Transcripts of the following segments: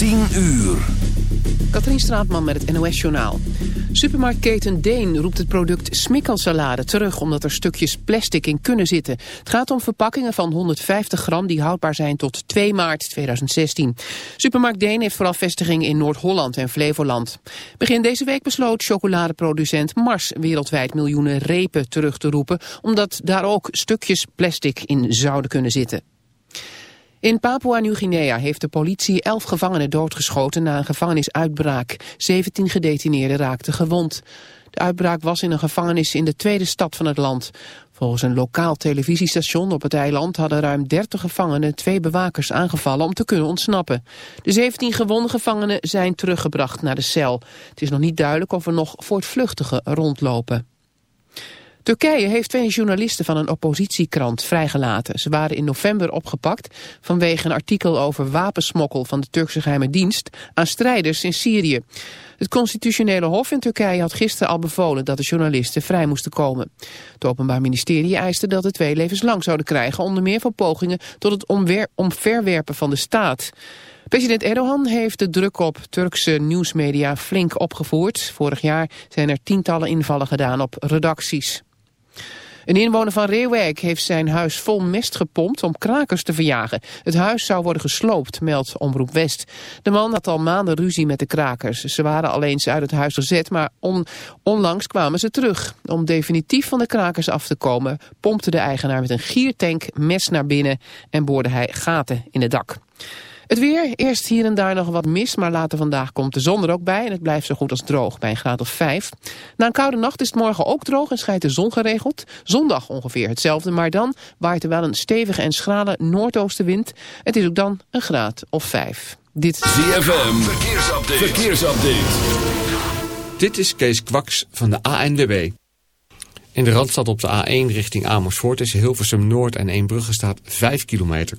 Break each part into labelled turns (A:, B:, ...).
A: 10 uur.
B: Katrien Straatman met het NOS-journaal. Supermarktketen Deen roept het product smikkelsalade terug... omdat er stukjes plastic in kunnen zitten. Het gaat om verpakkingen van 150 gram die houdbaar zijn tot 2 maart 2016. Supermarkt Deen heeft vooral vestigingen in Noord-Holland en Flevoland. Begin deze week besloot chocoladeproducent Mars... wereldwijd miljoenen repen terug te roepen... omdat daar ook stukjes plastic in zouden kunnen zitten. In Papua-Nieuw-Guinea heeft de politie elf gevangenen doodgeschoten na een gevangenisuitbraak. 17 gedetineerden raakten gewond. De uitbraak was in een gevangenis in de tweede stad van het land. Volgens een lokaal televisiestation op het eiland hadden ruim 30 gevangenen twee bewakers aangevallen om te kunnen ontsnappen. De 17 gewonde gevangenen zijn teruggebracht naar de cel. Het is nog niet duidelijk of er nog voortvluchtigen rondlopen. Turkije heeft twee journalisten van een oppositiekrant vrijgelaten. Ze waren in november opgepakt vanwege een artikel over wapensmokkel van de Turkse geheime dienst aan strijders in Syrië. Het constitutionele hof in Turkije had gisteren al bevolen dat de journalisten vrij moesten komen. Het Openbaar Ministerie eiste dat de twee levenslang zouden krijgen, onder meer voor pogingen tot het omverwerpen van de staat. President Erdogan heeft de druk op Turkse nieuwsmedia flink opgevoerd. Vorig jaar zijn er tientallen invallen gedaan op redacties. Een inwoner van Reewijk heeft zijn huis vol mest gepompt om krakers te verjagen. Het huis zou worden gesloopt, meldt Omroep West. De man had al maanden ruzie met de krakers. Ze waren al eens uit het huis gezet, maar onlangs kwamen ze terug. Om definitief van de krakers af te komen, pompte de eigenaar met een giertank mes naar binnen en boorde hij gaten in het dak. Het weer, eerst hier en daar nog wat mis, maar later vandaag komt de zon er ook bij en het blijft zo goed als droog bij een graad of 5. Na een koude nacht is het morgen ook droog en schijnt de zon geregeld. Zondag ongeveer hetzelfde, maar dan waait er wel een stevige en schrale noordoostenwind. Het is ook dan een graad of 5.
A: Dit verkeersupdate.
C: Dit is Kees Kwaks van de ANWB. In de Randstad op de A1 richting Amersfoort is Hilversum Noord en Eembrugge staat 5 kilometer.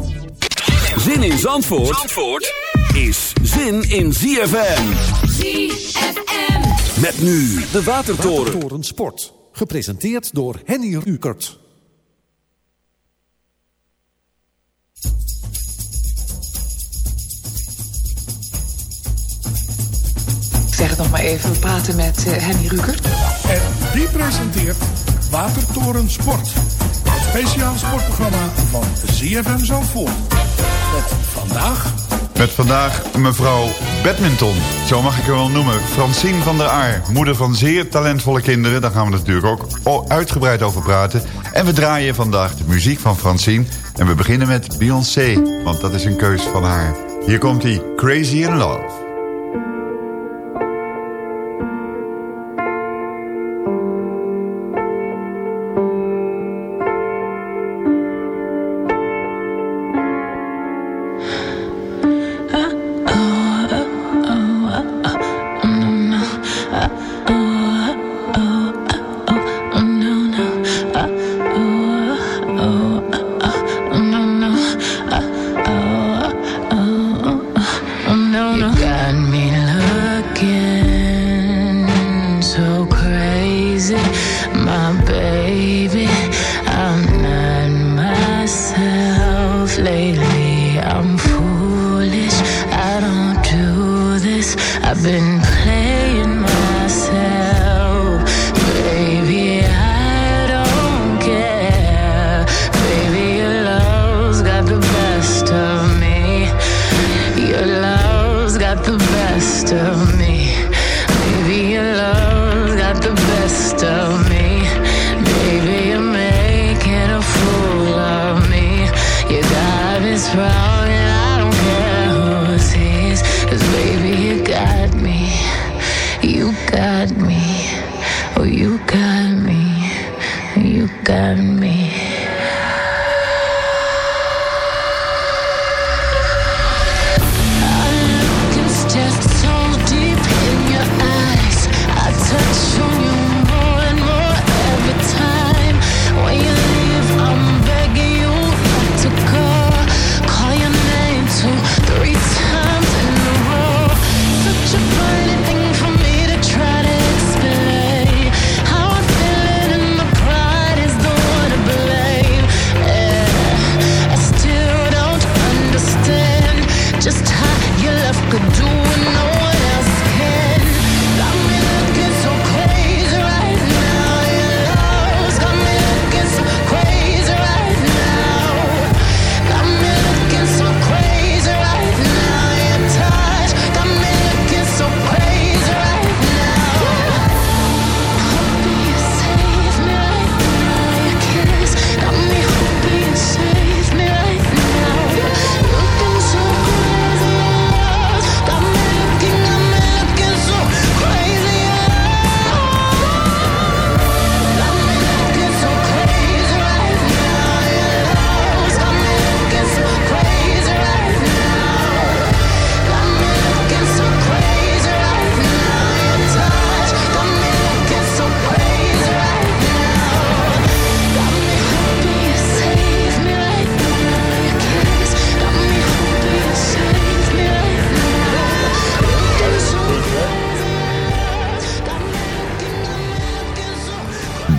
A: Zin in Zandvoort, Zandvoort is zin in ZFM.
D: ZFM.
A: Met nu de Watertoren.
E: Watertoren Sport. Gepresenteerd door Henny Rukert.
F: Ik zeg het nog maar even, we praten met uh, Henny Rukert.
E: En die presenteert Watertoren Sport. Het speciaal sportprogramma van ZFM Zandvoort. Met vandaag...
G: Met vandaag mevrouw Badminton, zo mag ik haar wel noemen. Francine van der Aar, moeder van zeer talentvolle kinderen. Daar gaan we natuurlijk ook uitgebreid over praten. En we draaien vandaag de muziek van Francine. En we beginnen met Beyoncé, want dat is een keus van haar. Hier komt hij, Crazy in Love.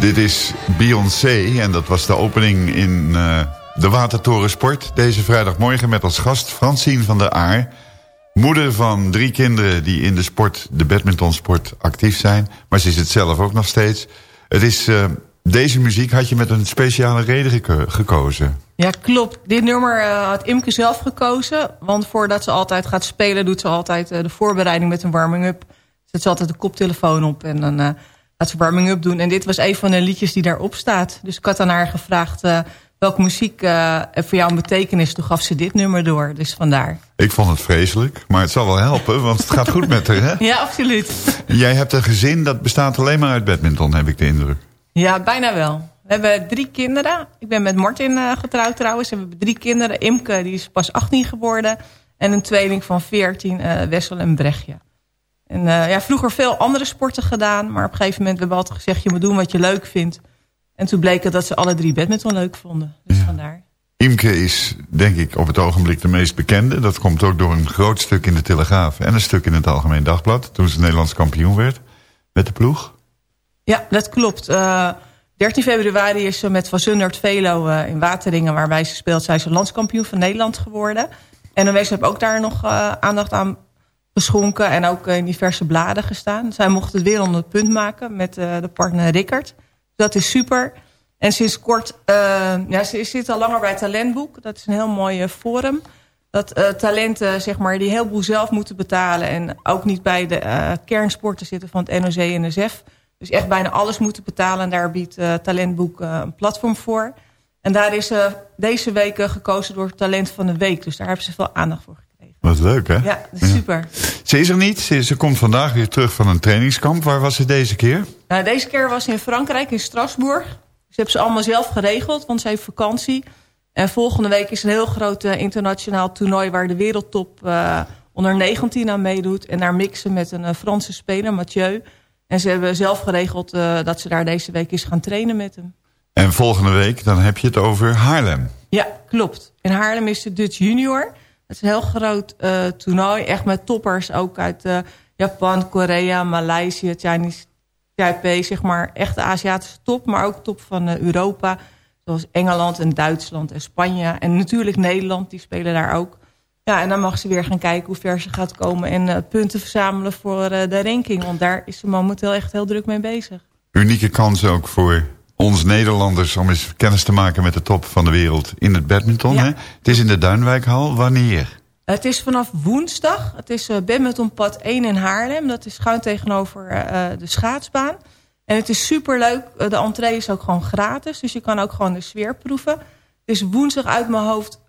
G: Dit is Beyoncé en dat was de opening in uh, de Watertoren Sport... deze vrijdagmorgen met als gast Francine van der Aar... moeder van drie kinderen die in de sport, de badmintonsport, actief zijn. Maar ze is het zelf ook nog steeds. Het is, uh, deze muziek had je met een speciale reden geko gekozen.
H: Ja, klopt. Dit nummer uh, had Imke zelf gekozen. Want voordat ze altijd gaat spelen... doet ze altijd de voorbereiding met een warming-up. Zet ze altijd de koptelefoon op en dan warming-up doen. En dit was een van de liedjes die daarop staat. Dus ik had aan haar gevraagd uh, welke muziek uh, voor jou een betekenis. Toen gaf ze dit nummer door, dus vandaar.
G: Ik vond het vreselijk, maar het zal wel helpen, want het gaat goed met haar, hè?
H: Ja, absoluut.
G: Jij hebt een gezin dat bestaat alleen maar uit badminton, heb ik de indruk.
H: Ja, bijna wel. We hebben drie kinderen. Ik ben met Martin uh, getrouwd trouwens. We hebben drie kinderen. Imke, die is pas 18 geworden. En een tweeling van 14, Wessel en Brechtje. En uh, ja, vroeger veel andere sporten gedaan. Maar op een gegeven moment hebben we altijd gezegd... je moet doen wat je leuk vindt. En toen bleek het dat ze alle drie badminton leuk vonden. Dus ja. vandaar.
G: Imke is denk ik op het ogenblik de meest bekende. Dat komt ook door een groot stuk in de Telegraaf... en een stuk in het Algemeen Dagblad... toen ze Nederlands kampioen werd met de ploeg.
H: Ja, dat klopt. Uh, 13 februari is ze met Van Zundert Velo uh, in Wateringen... waarbij ze speelt, zij is landskampioen van Nederland geworden. En dan heb ook daar nog uh, aandacht aan geschonken en ook in diverse bladen gestaan. Zij mocht het weer onder het punt maken met uh, de partner Rickert. Dat is super. En sinds kort, uh, ja, ze zit al langer bij Talentboek. Dat is een heel mooi uh, forum. Dat talenten, zeg maar, die heel boel zelf moeten betalen... en ook niet bij de kernsporten zitten van het NOC en NSF. Dus echt bijna alles moeten betalen. En daar biedt Talentboek een platform voor. En daar is deze week gekozen door Talent van de Week. Dus daar hebben ze veel aandacht voor gekregen.
G: Wat leuk, hè?
H: Ja, super.
G: Ze is er niet. Ze, ze, komt vandaag weer terug van een trainingskamp. Waar was ze deze keer?
H: Nou, deze keer was ze in Frankrijk, in Strasbourg. Ze hebben ze allemaal zelf geregeld, want ze heeft vakantie. En volgende week is een heel groot uh, internationaal toernooi... waar de wereldtop uh, onder 19 aan meedoet. En daar mixen met een uh, Franse speler, Mathieu. En ze hebben zelf geregeld dat ze daar deze week is gaan trainen met hem.
G: En volgende week, dan heb je het over Haarlem.
H: Ja, klopt. In Haarlem is de Dutch Junior... Het is een heel groot uh, toernooi. Echt met toppers ook uit uh, Japan, Korea, Maleisië, Chinese Taipei. Zeg maar echt de Aziatische top. Maar ook top van uh, Europa. Zoals Engeland en Duitsland en Spanje. En natuurlijk Nederland, die spelen daar ook. Ja, en dan mag ze weer gaan kijken hoe ver ze gaat komen. En punten verzamelen voor de ranking. Want daar is ze momenteel echt heel druk mee bezig.
G: Unieke kans ook voor ons Nederlanders om eens kennis te maken met de top van de wereld in het badminton. Ja. Hè? Het is in de Duinwijkhal. Wanneer?
H: Het is vanaf woensdag. Het is uh, badmintonpad 1 in Haarlem. Dat is schuin tegenover uh, de schaatsbaan. En het is superleuk. De entree is ook gewoon gratis. Dus je kan ook gewoon de sfeer proeven. Het is woensdag uit mijn hoofd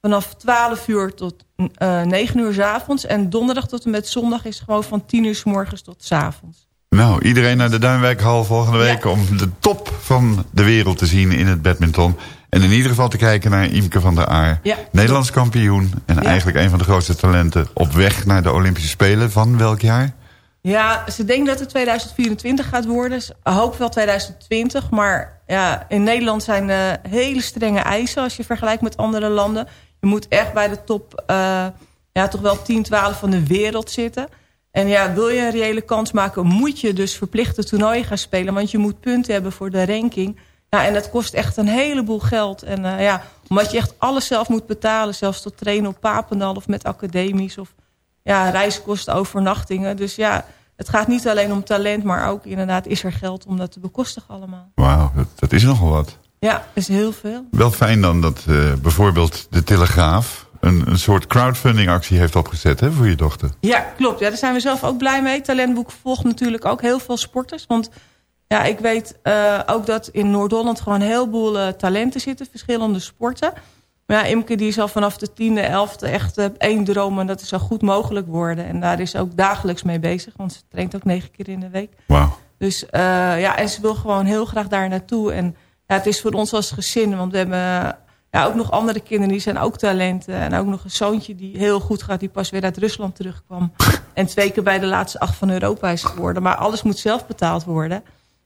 H: vanaf 12 uur tot uh, 9 uur s avonds. En donderdag tot en met zondag is gewoon van 10 uur s morgens tot s avonds.
G: Nou, iedereen naar de Duinwijkhal volgende week... om de top van de wereld te zien in het badminton. En in ieder geval te kijken naar Imke van der Aar.
H: Ja.
G: Nederlands kampioen. En eigenlijk een van de grootste talenten op weg naar de Olympische Spelen. Van welk jaar?
H: Ja, ze denkt dat het 2024 gaat worden. Ze hoopt wel 2020. Maar ja, in Nederland zijn uh, hele strenge eisen... als je vergelijkt met andere landen. Je moet echt bij de top uh, ja, toch wel 10, 12 van de wereld zitten... En ja, wil je een reële kans maken, moet je dus verplichte toernooien gaan spelen. Want je moet punten hebben voor de ranking. Ja, en dat kost echt een heleboel geld. En uh, ja, omdat je echt alles zelf moet betalen. Zelfs tot trainen op Papendal of met academies. Of ja, reiskosten, overnachtingen. Dus ja, het gaat niet alleen om talent. Maar ook inderdaad is er geld om dat te bekostigen allemaal.
G: Wauw, dat, dat, is nogal wat.
H: Ja, dat is heel veel.
G: Wel fijn dan dat uh, bijvoorbeeld de Telegraaf een, een soort crowdfunding actie heeft opgezet hè, voor je dochter.
H: Ja, klopt. Ja, daar zijn we zelf ook blij mee. Talentboek volgt natuurlijk ook heel veel sporters. Want ja, ik weet uh, ook dat in Noord-Holland gewoon een heleboel uh, talenten zitten. Verschillende sporten. Maar ja, Imke die is al vanaf de tiende, elfde echt uh, één droom. En dat is zo goed mogelijk worden. En daar is ze ook dagelijks mee bezig. Want ze traint ook negen keer in de week.
G: Wauw.
H: Dus ja, en ze wil gewoon heel graag daar naartoe. En ja, het is voor ons als gezin. Want we hebben ja, ook nog andere kinderen, die zijn ook talenten. En ook nog een zoontje die heel goed gaat, die pas weer uit Rusland terugkwam. en twee keer bij de laatste acht van Europa is geworden. Maar alles moet zelf betaald worden.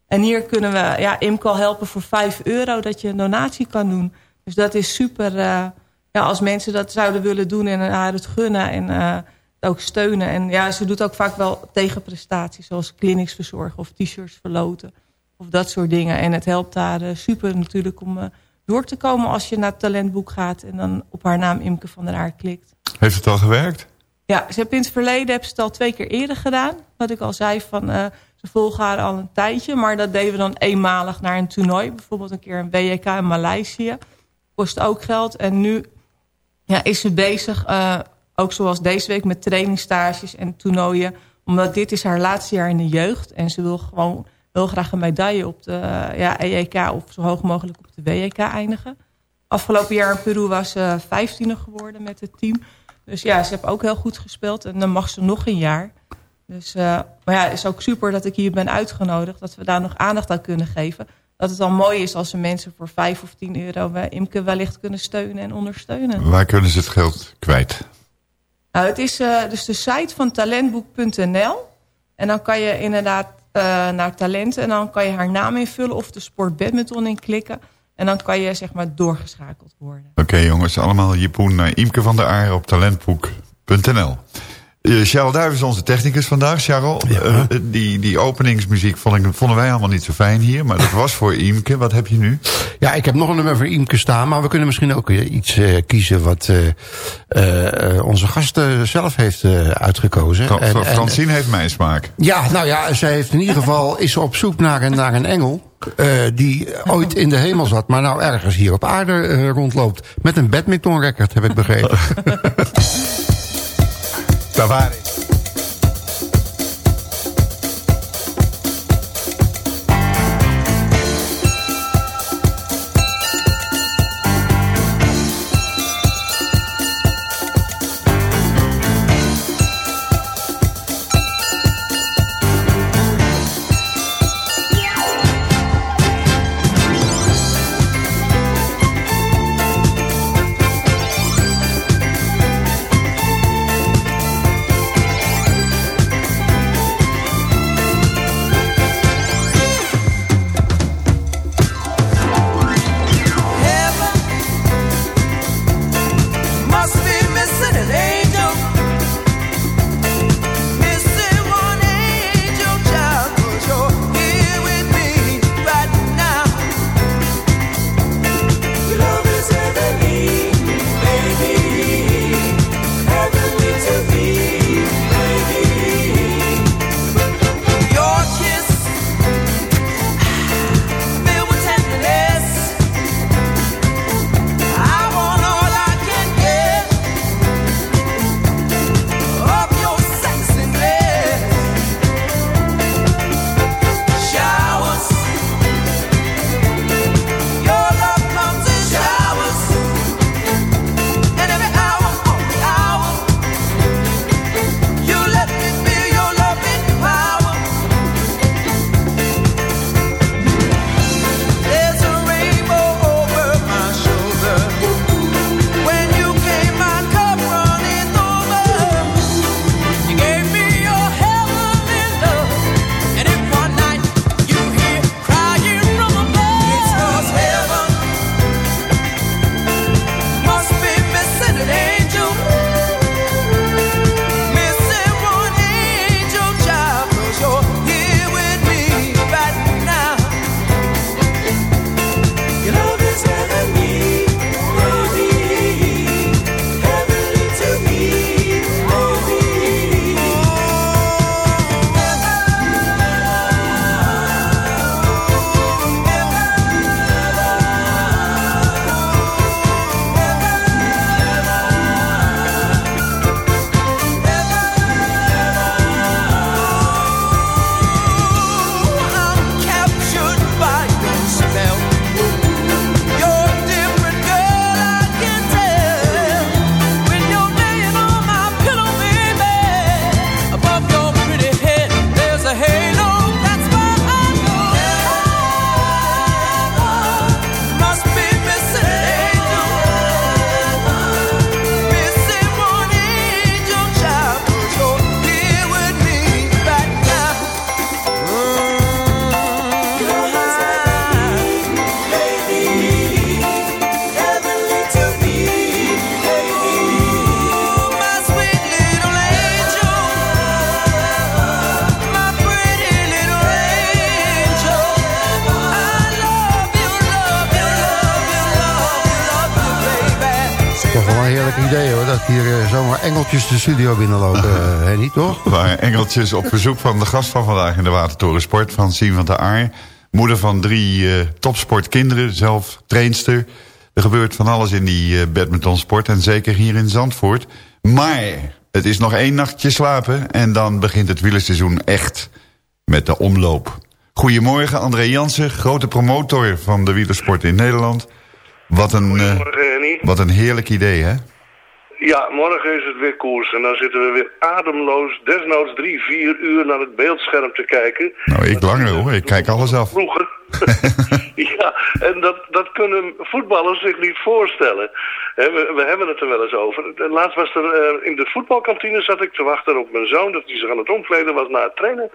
H: En hier kunnen we ja, IMCO helpen voor 5 euro dat je een donatie kan doen. Dus dat is super. Uh, ja, als mensen dat zouden willen doen en haar het gunnen en uh, ook steunen. En ja, ze doet ook vaak wel tegenprestaties zoals clinics verzorgen of t-shirts verloten. Of dat soort dingen. En het helpt daar uh, super natuurlijk om door te komen als je naar het talentboek gaat... en dan op haar naam Imke van der Aar klikt.
G: Heeft het al gewerkt?
H: Ja, ze heeft in het verleden heb ze het al twee keer eerder gedaan. Wat ik al zei, van, uh, ze volgen haar al een tijdje... maar dat deden we dan eenmalig naar een toernooi. Bijvoorbeeld een keer een WK in Maleisië. Kost ook geld. En nu ja, is ze bezig, uh, ook zoals deze week... met trainingstages en toernooien. Omdat dit is haar laatste jaar in de jeugd. En ze wil gewoon heel graag een medaille op de ja, EEK of zo hoog mogelijk op de WEK eindigen. Afgelopen jaar in Peru was ze vijftiende geworden met het team. Dus ja, ze heeft ook heel goed gespeeld en dan mag ze nog een jaar. Dus, uh, maar ja, het is ook super dat ik hier ben uitgenodigd. Dat we daar nog aandacht aan kunnen geven. Dat het dan mooi is als ze mensen voor 5 of 10 euro bij Imke wellicht kunnen steunen en ondersteunen.
G: Waar kunnen ze het geld kwijt?
H: Nou, het is uh, dus de site van talentboek.nl. En dan kan je inderdaad naar talenten. En dan kan je haar naam invullen of de sport badminton inklikken. En dan kan je zeg maar doorgeschakeld worden.
G: Oké jongens, allemaal Jepoen naar Imke van der Aar op talentboek.nl. Uh, Charles Duijf is onze technicus vandaag. Charles, ja. uh, die, die openingsmuziek vond ik, vonden wij allemaal niet zo fijn hier. Maar dat was voor Imke. Wat heb je nu?
I: Ja, ik heb nog een nummer voor Imke staan. Maar we kunnen misschien ook iets uh, kiezen wat onze gast zelf heeft uitgekozen.
G: Fra en, Francine en, heeft mijn smaak.
I: Ja, nou ja, zij heeft in ieder geval is op zoek naar een, naar een engel. die ooit in de hemel zat, maar nou ergens hier op aarde rondloopt. Met een badminton record, heb ik begrepen.
G: Tavares.
I: Studio binnenlopen, uh, Henny, toch?
G: Waar engeltjes op bezoek van de gast van vandaag in de Watertoren Sport, van Sien van der Aar. Moeder van drie uh, topsportkinderen, zelf trainster. Er gebeurt van alles in die uh, badmintonsport en zeker hier in Zandvoort. Maar het is nog één nachtje slapen en dan begint het wielerseizoen echt met de omloop. Goedemorgen, André Jansen, grote promotor van de wielersport in Nederland. Wat een, uh, wat een heerlijk idee, hè?
J: Ja, morgen is het weer koers en dan zitten we weer ademloos, desnoods drie, vier uur naar het beeldscherm te kijken.
G: Nou, ik langer hoor, ik kijk alles af.
J: Vroeger. ja, en dat, dat kunnen voetballers zich niet voorstellen. we, we, hebben het er wel eens over. Laatst was er uh, in de voetbalkantine zat ik te wachten op mijn zoon, dat hij zich aan het omkleden was na het trainen.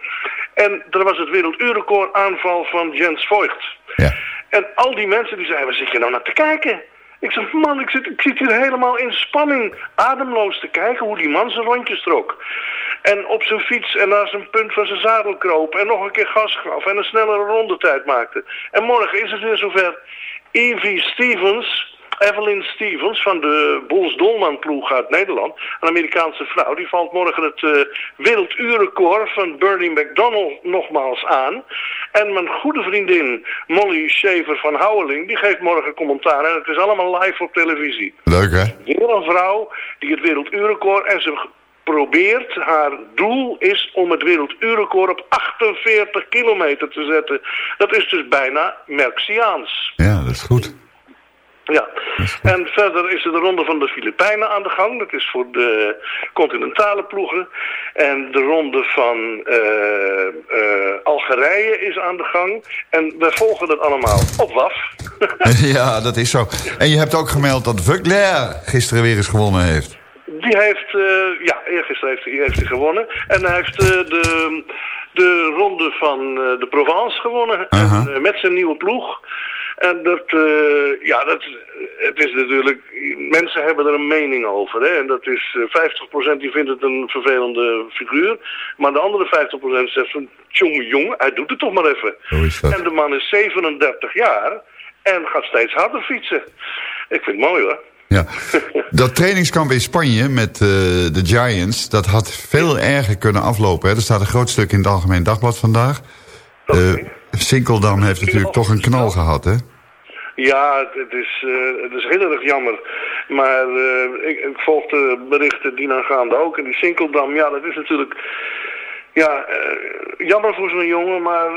J: En er was het werelduurrecord aanval van Jens Voigt.
G: Ja.
J: En al die mensen die zeiden, waar zit je nou naar te kijken? Ik zeg, man, ik zit, ik zit hier helemaal in spanning, ademloos te kijken hoe die man zijn rondjes trok. En op zijn fiets en naar zijn punt van zijn zadel kroop en nog een keer gas gaf en een snellere rondetijd maakte. En morgen is het weer zover. Evie Stevens, Evelyn Stevens van de Bols Dolman ploeg uit Nederland, een Amerikaanse vrouw, die valt morgen het uh, werelduurrecord van Bernie McDonald nogmaals aan. En mijn goede vriendin Molly Shaver van Houweling, die geeft morgen commentaar en het is allemaal live op televisie.
G: Leuk hè?
J: Weer een vrouw die het werelduurrecord en ze probeert, haar doel is om het werelduurrecord op 48 kilometer te zetten. Dat is dus bijna Merxiaans.
G: Ja, dat is goed.
J: Ja, en verder is er de ronde van de Filipijnen aan de gang. Dat is voor de continentale ploegen. En de ronde van uh, uh, Algerije is aan de gang. En wij volgen het allemaal op WAF.
G: ja, dat is zo. En je hebt ook gemeld dat Vugler gisteren weer eens gewonnen heeft.
J: Die heeft, uh, ja, eergisteren heeft hij, heeft hij gewonnen. En hij heeft de, de ronde van de Provence gewonnen.
G: -huh.
J: en, met zijn nieuwe ploeg. En dat, uh, ja, dat, het is natuurlijk, mensen hebben er een mening over. Hè? En dat is uh, 50% die vindt het een vervelende figuur. Maar de andere 50% zegt van, jonge jong, hij doet het toch maar even. En de man is 37 jaar en gaat steeds harder fietsen. Ik vind het mooi hoor.
G: Ja, dat trainingskamp in Spanje met uh, de Giants, dat had veel erger kunnen aflopen. Hè? Er staat een groot stuk in het Algemeen Dagblad vandaag. Uh, Sinkeldam heeft natuurlijk toch een knal gehad, hè?
J: Ja, het is, uh, het is heel erg jammer. Maar uh, ik, ik volg de berichten dienaangaande ook. En die Sinkeldam, ja, dat is natuurlijk... Ja, uh, jammer voor zo'n jongen, maar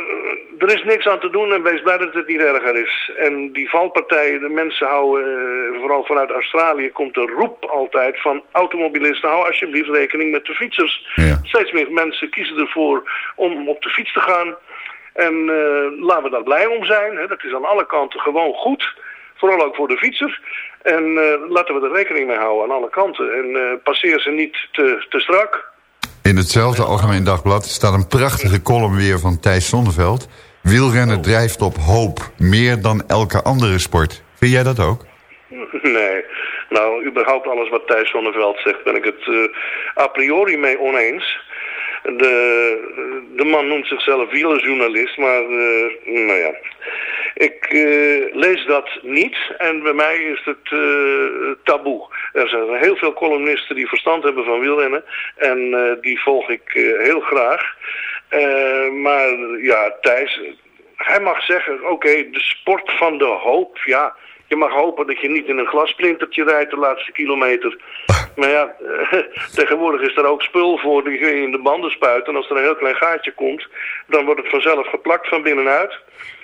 J: er is niks aan te doen en wees blij dat het niet erger is. En die valpartijen, de mensen houden, vooral vanuit Australië, komt de roep altijd van automobilisten, hou alsjeblieft rekening met de fietsers.
G: Ja.
J: Steeds meer mensen kiezen ervoor om op de fiets te gaan. En uh, laten we daar blij om zijn. Hè. Dat is aan alle kanten gewoon goed. Vooral ook voor de fietser. En uh, laten we er rekening mee houden aan alle kanten. En uh, passeer ze niet te, te strak.
G: In hetzelfde Algemeen Dagblad staat een prachtige column weer van Thijs Zonneveld. Wielrennen drijft op hoop, meer dan elke andere sport. Vind jij dat ook?
J: Nee. Nou, überhaupt alles wat Thijs Zonneveld zegt, ben ik het uh, a priori mee oneens. De, de man noemt zichzelf wielerjournalist, maar uh, nou ja, ik uh, lees dat niet en bij mij is het uh, taboe. Er zijn heel veel columnisten die verstand hebben van wielrennen en die volg ik heel graag. maar ja, Thijs, hij mag zeggen, oké, de sport van de hoop, ja... Je mag hopen dat je niet in een glasplintertje rijdt de laatste kilometer. Maar ja, tegenwoordig is er ook spul voor die kun je in de banden spuiten. En als er een heel klein gaatje komt, dan wordt het vanzelf geplakt van binnenuit.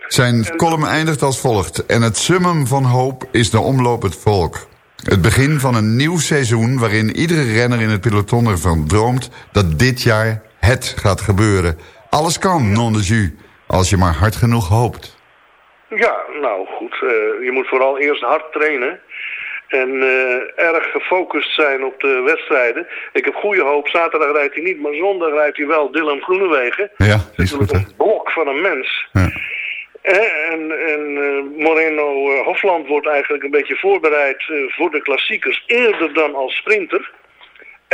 G: Zijn en... column eindigt als volgt. En het summum van hoop is de omloop het volk. Het begin van een nieuw seizoen waarin iedere renner in het peloton ervan droomt dat dit jaar het gaat gebeuren. Alles kan, non de jus, als je maar hard genoeg hoopt.
J: Ja, nou je moet vooral eerst hard trainen. En uh, erg gefocust zijn op de wedstrijden. Ik heb goede hoop. Zaterdag rijdt hij niet, maar zondag rijdt hij wel. Dylan Groenewegen.
G: Ja, die is goed, hè?
J: Een blok van een mens.
G: Ja.
J: En, en uh, Moreno uh, Hofland wordt eigenlijk een beetje voorbereid voor de klassiekers. Eerder dan als sprinter.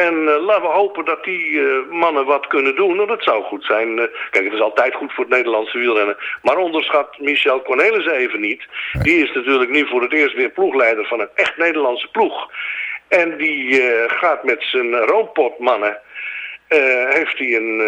J: En uh, laten we hopen dat die uh, mannen wat kunnen doen. En dat zou goed zijn. Uh, kijk, het is altijd goed voor het Nederlandse wielrennen. Maar onderschat Michel Cornelissen even niet. Die is natuurlijk nu voor het eerst weer ploegleider van een echt Nederlandse ploeg. En die gaat met zijn roompotmannen... heeft hij een,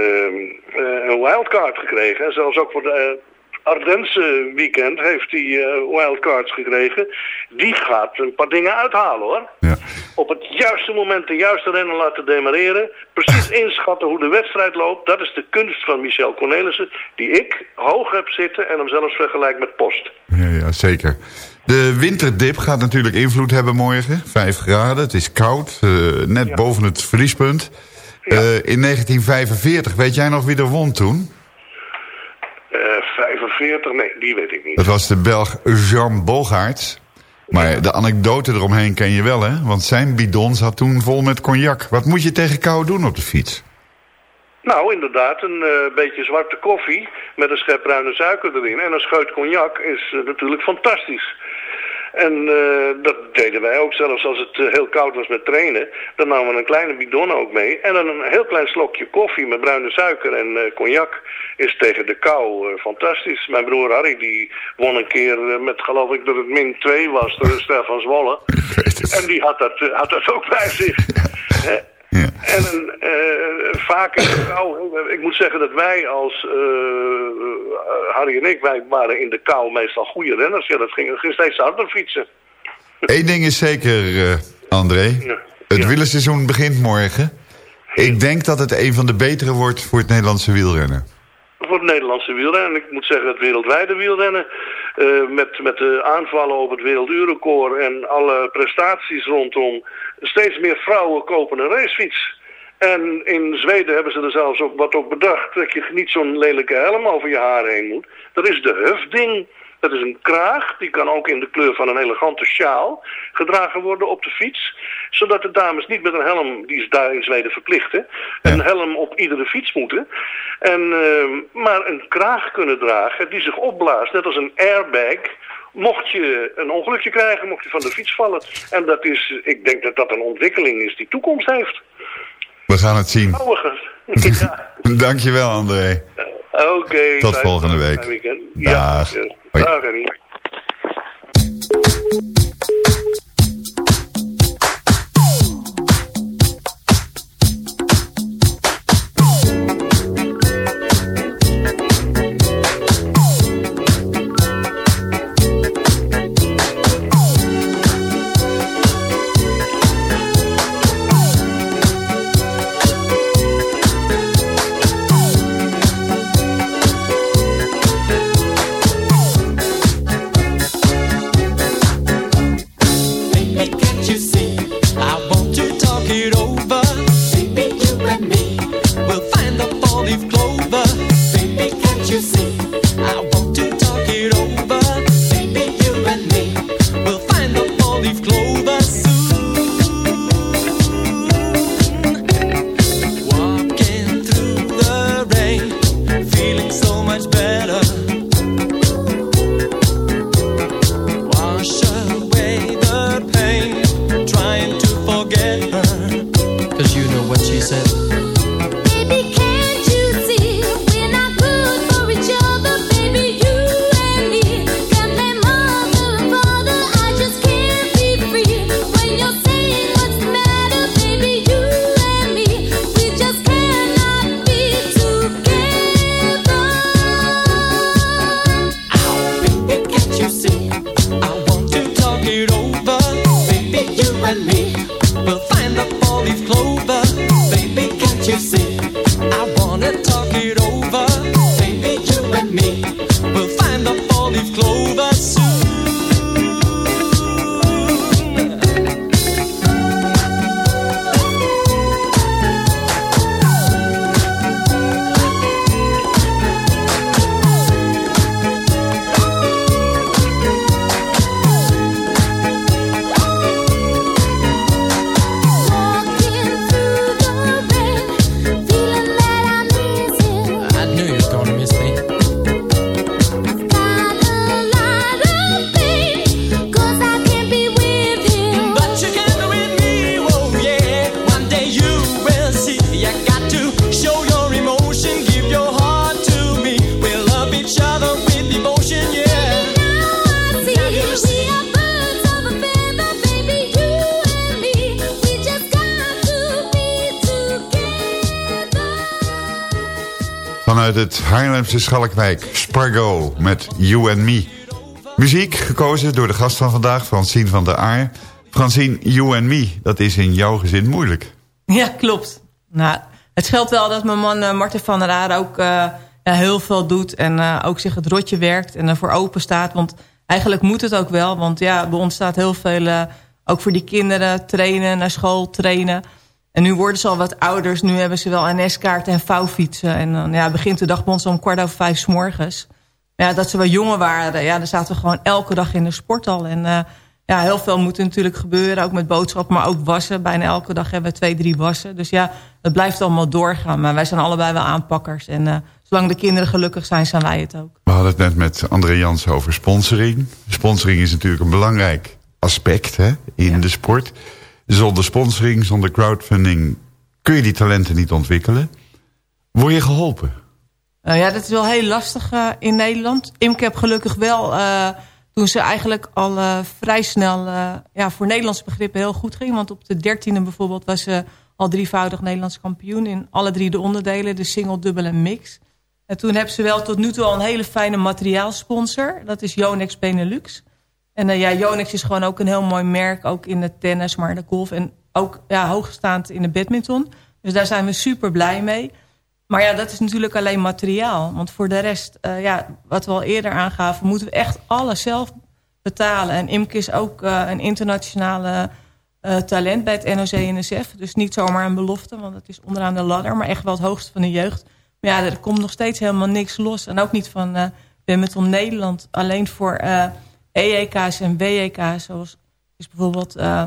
J: een wildcard gekregen. En zelfs ook voor de Ardense weekend heeft hij wildcards gekregen. Die gaat een paar dingen uithalen hoor.
G: Ja.
J: Op het juiste moment de juiste rennen laten demareren. Precies inschatten hoe de wedstrijd loopt. Dat is de kunst van Michel Cornelissen. Die ik hoog heb zitten en hem zelfs vergelijk met Post.
G: Ja, ja, zeker. De winterdip gaat natuurlijk invloed hebben morgen. Vijf graden, het is koud, uh, net ja. boven het vriespunt. Uh, in 1945, weet jij nog wie er won toen?
J: Uh, 45, nee, die weet ik niet.
G: Dat was de Belg Jean Bogaerts. Maar de anekdote eromheen ken je wel, hè? Want zijn bidon zat toen vol met cognac. Wat moet je tegen kou doen op de fiets?
J: Nou, inderdaad, een uh, beetje zwarte koffie met een schep bruine suiker erin. En een scheut cognac is uh, natuurlijk fantastisch. En uh, dat deden wij ook, zelfs als het uh, heel koud was met trainen. Dan namen we een kleine bidon ook mee. En dan een heel klein slokje koffie met bruine suiker en uh, cognac is tegen de kou fantastisch. Mijn broer Harry die won een keer met geloof ik dat het min 2 was door de Ster van Zwolle. En die had dat, had dat ook bij zich. Ja. En een, uh, vaak kou, ik moet zeggen dat wij als uh, Harry en ik, wij waren in de kou meestal goede renners. Ja, dat ging, ging steeds harder fietsen.
G: Eén ding is zeker, uh, André. Ja. Het ja. wielerseizoen begint morgen. Ik denk dat het een van de betere wordt voor het Nederlandse wielrennen.
J: Voor het Nederlandse wielrennen. Ik moet zeggen het wereldwijde wielrennen. Uh, met, met de aanvallen op het werelduurrecord en alle prestaties rondom. Steeds meer vrouwen kopen een racefiets. En in Zweden hebben ze er zelfs ook wat op bedacht. Dat je niet zo'n lelijke helm over je haar heen moet. Dat is de hufding. Dat is een kraag, die kan ook in de kleur van een elegante sjaal gedragen worden op de fiets. Zodat de dames niet met een helm, die is daar in Zweden verplicht, hè, een helm op iedere fiets moeten. En, uh, maar een kraag kunnen dragen die zich opblaast, net als een airbag. Mocht je een ongelukje krijgen, mocht je van de fiets vallen. En dat is, ik denk dat dat een ontwikkeling is die toekomst heeft.
G: We gaan het zien.
J: ja.
G: Dankjewel, André.
J: Oké. Okay,
G: Tot volgende week.
J: Dag. Ja,
G: Hoi.
J: Dag, Henny.
G: Schalkwijk, Spargo met You and Me. Muziek gekozen door de gast van vandaag, Francine van der Aar. Francine, You and Me, dat is in jouw gezin moeilijk.
H: Ja, klopt. Nou, het scheelt wel dat mijn man uh, Martin van der Aar ook uh, ja, heel veel doet. En uh, ook zich het rotje werkt en ervoor open staat. Want eigenlijk moet het ook wel. Want ja, bij ons staat heel veel, ook voor die kinderen, trainen, naar school trainen... En nu worden ze al wat ouders. Nu hebben ze wel NS-kaarten en vouwfietsen. En dan ja, begint de dag bij ons om kwart over vijf s morgens. Ja, dat ze wel jonger waren, ja, dan zaten we gewoon elke dag in de sporthal. En uh, ja, heel veel moet natuurlijk gebeuren. Ook met boodschappen, maar ook wassen. Bijna elke dag hebben we twee, drie wassen. Dus ja, het blijft allemaal doorgaan. Maar wij zijn allebei wel aanpakkers. En uh, zolang de kinderen gelukkig zijn, zijn wij het ook.
G: We hadden het net met André Jans over sponsoring. Sponsoring is natuurlijk een belangrijk aspect hè, in ja. de sport. Zonder sponsoring, zonder crowdfunding kun je die talenten niet ontwikkelen. Word je geholpen?
H: Uh, ja, dat is wel heel lastig uh, in Nederland. Imke heb gelukkig wel, uh, toen ze eigenlijk al vrij snel ja, voor Nederlandse begrippen heel goed ging. Want op de dertiende bijvoorbeeld was ze al drievoudig Nederlands kampioen in alle drie de onderdelen. De single, dubbel en mix. En toen hebben ze wel tot nu toe al een hele fijne materiaalsponsor. Dat is Yonex Benelux. En uh, ja, Yonex is gewoon ook een heel mooi merk. Ook in de tennis, maar de golf. En ook ja, hoogstaand in de badminton. Dus daar zijn we super blij mee. Maar ja, dat is natuurlijk alleen materiaal. Want voor de rest, uh, ja, wat we al eerder aangaven... moeten we echt alles zelf betalen. En Imke is ook uh, een internationale talent bij het NOC-NSF. Dus niet zomaar een belofte, want het is onderaan de ladder. Maar echt wel het hoogste van de jeugd. Maar ja, er komt nog steeds helemaal niks los. En ook niet van badminton Nederland. Alleen voor... EEK's en WEK's, zoals is bijvoorbeeld uh,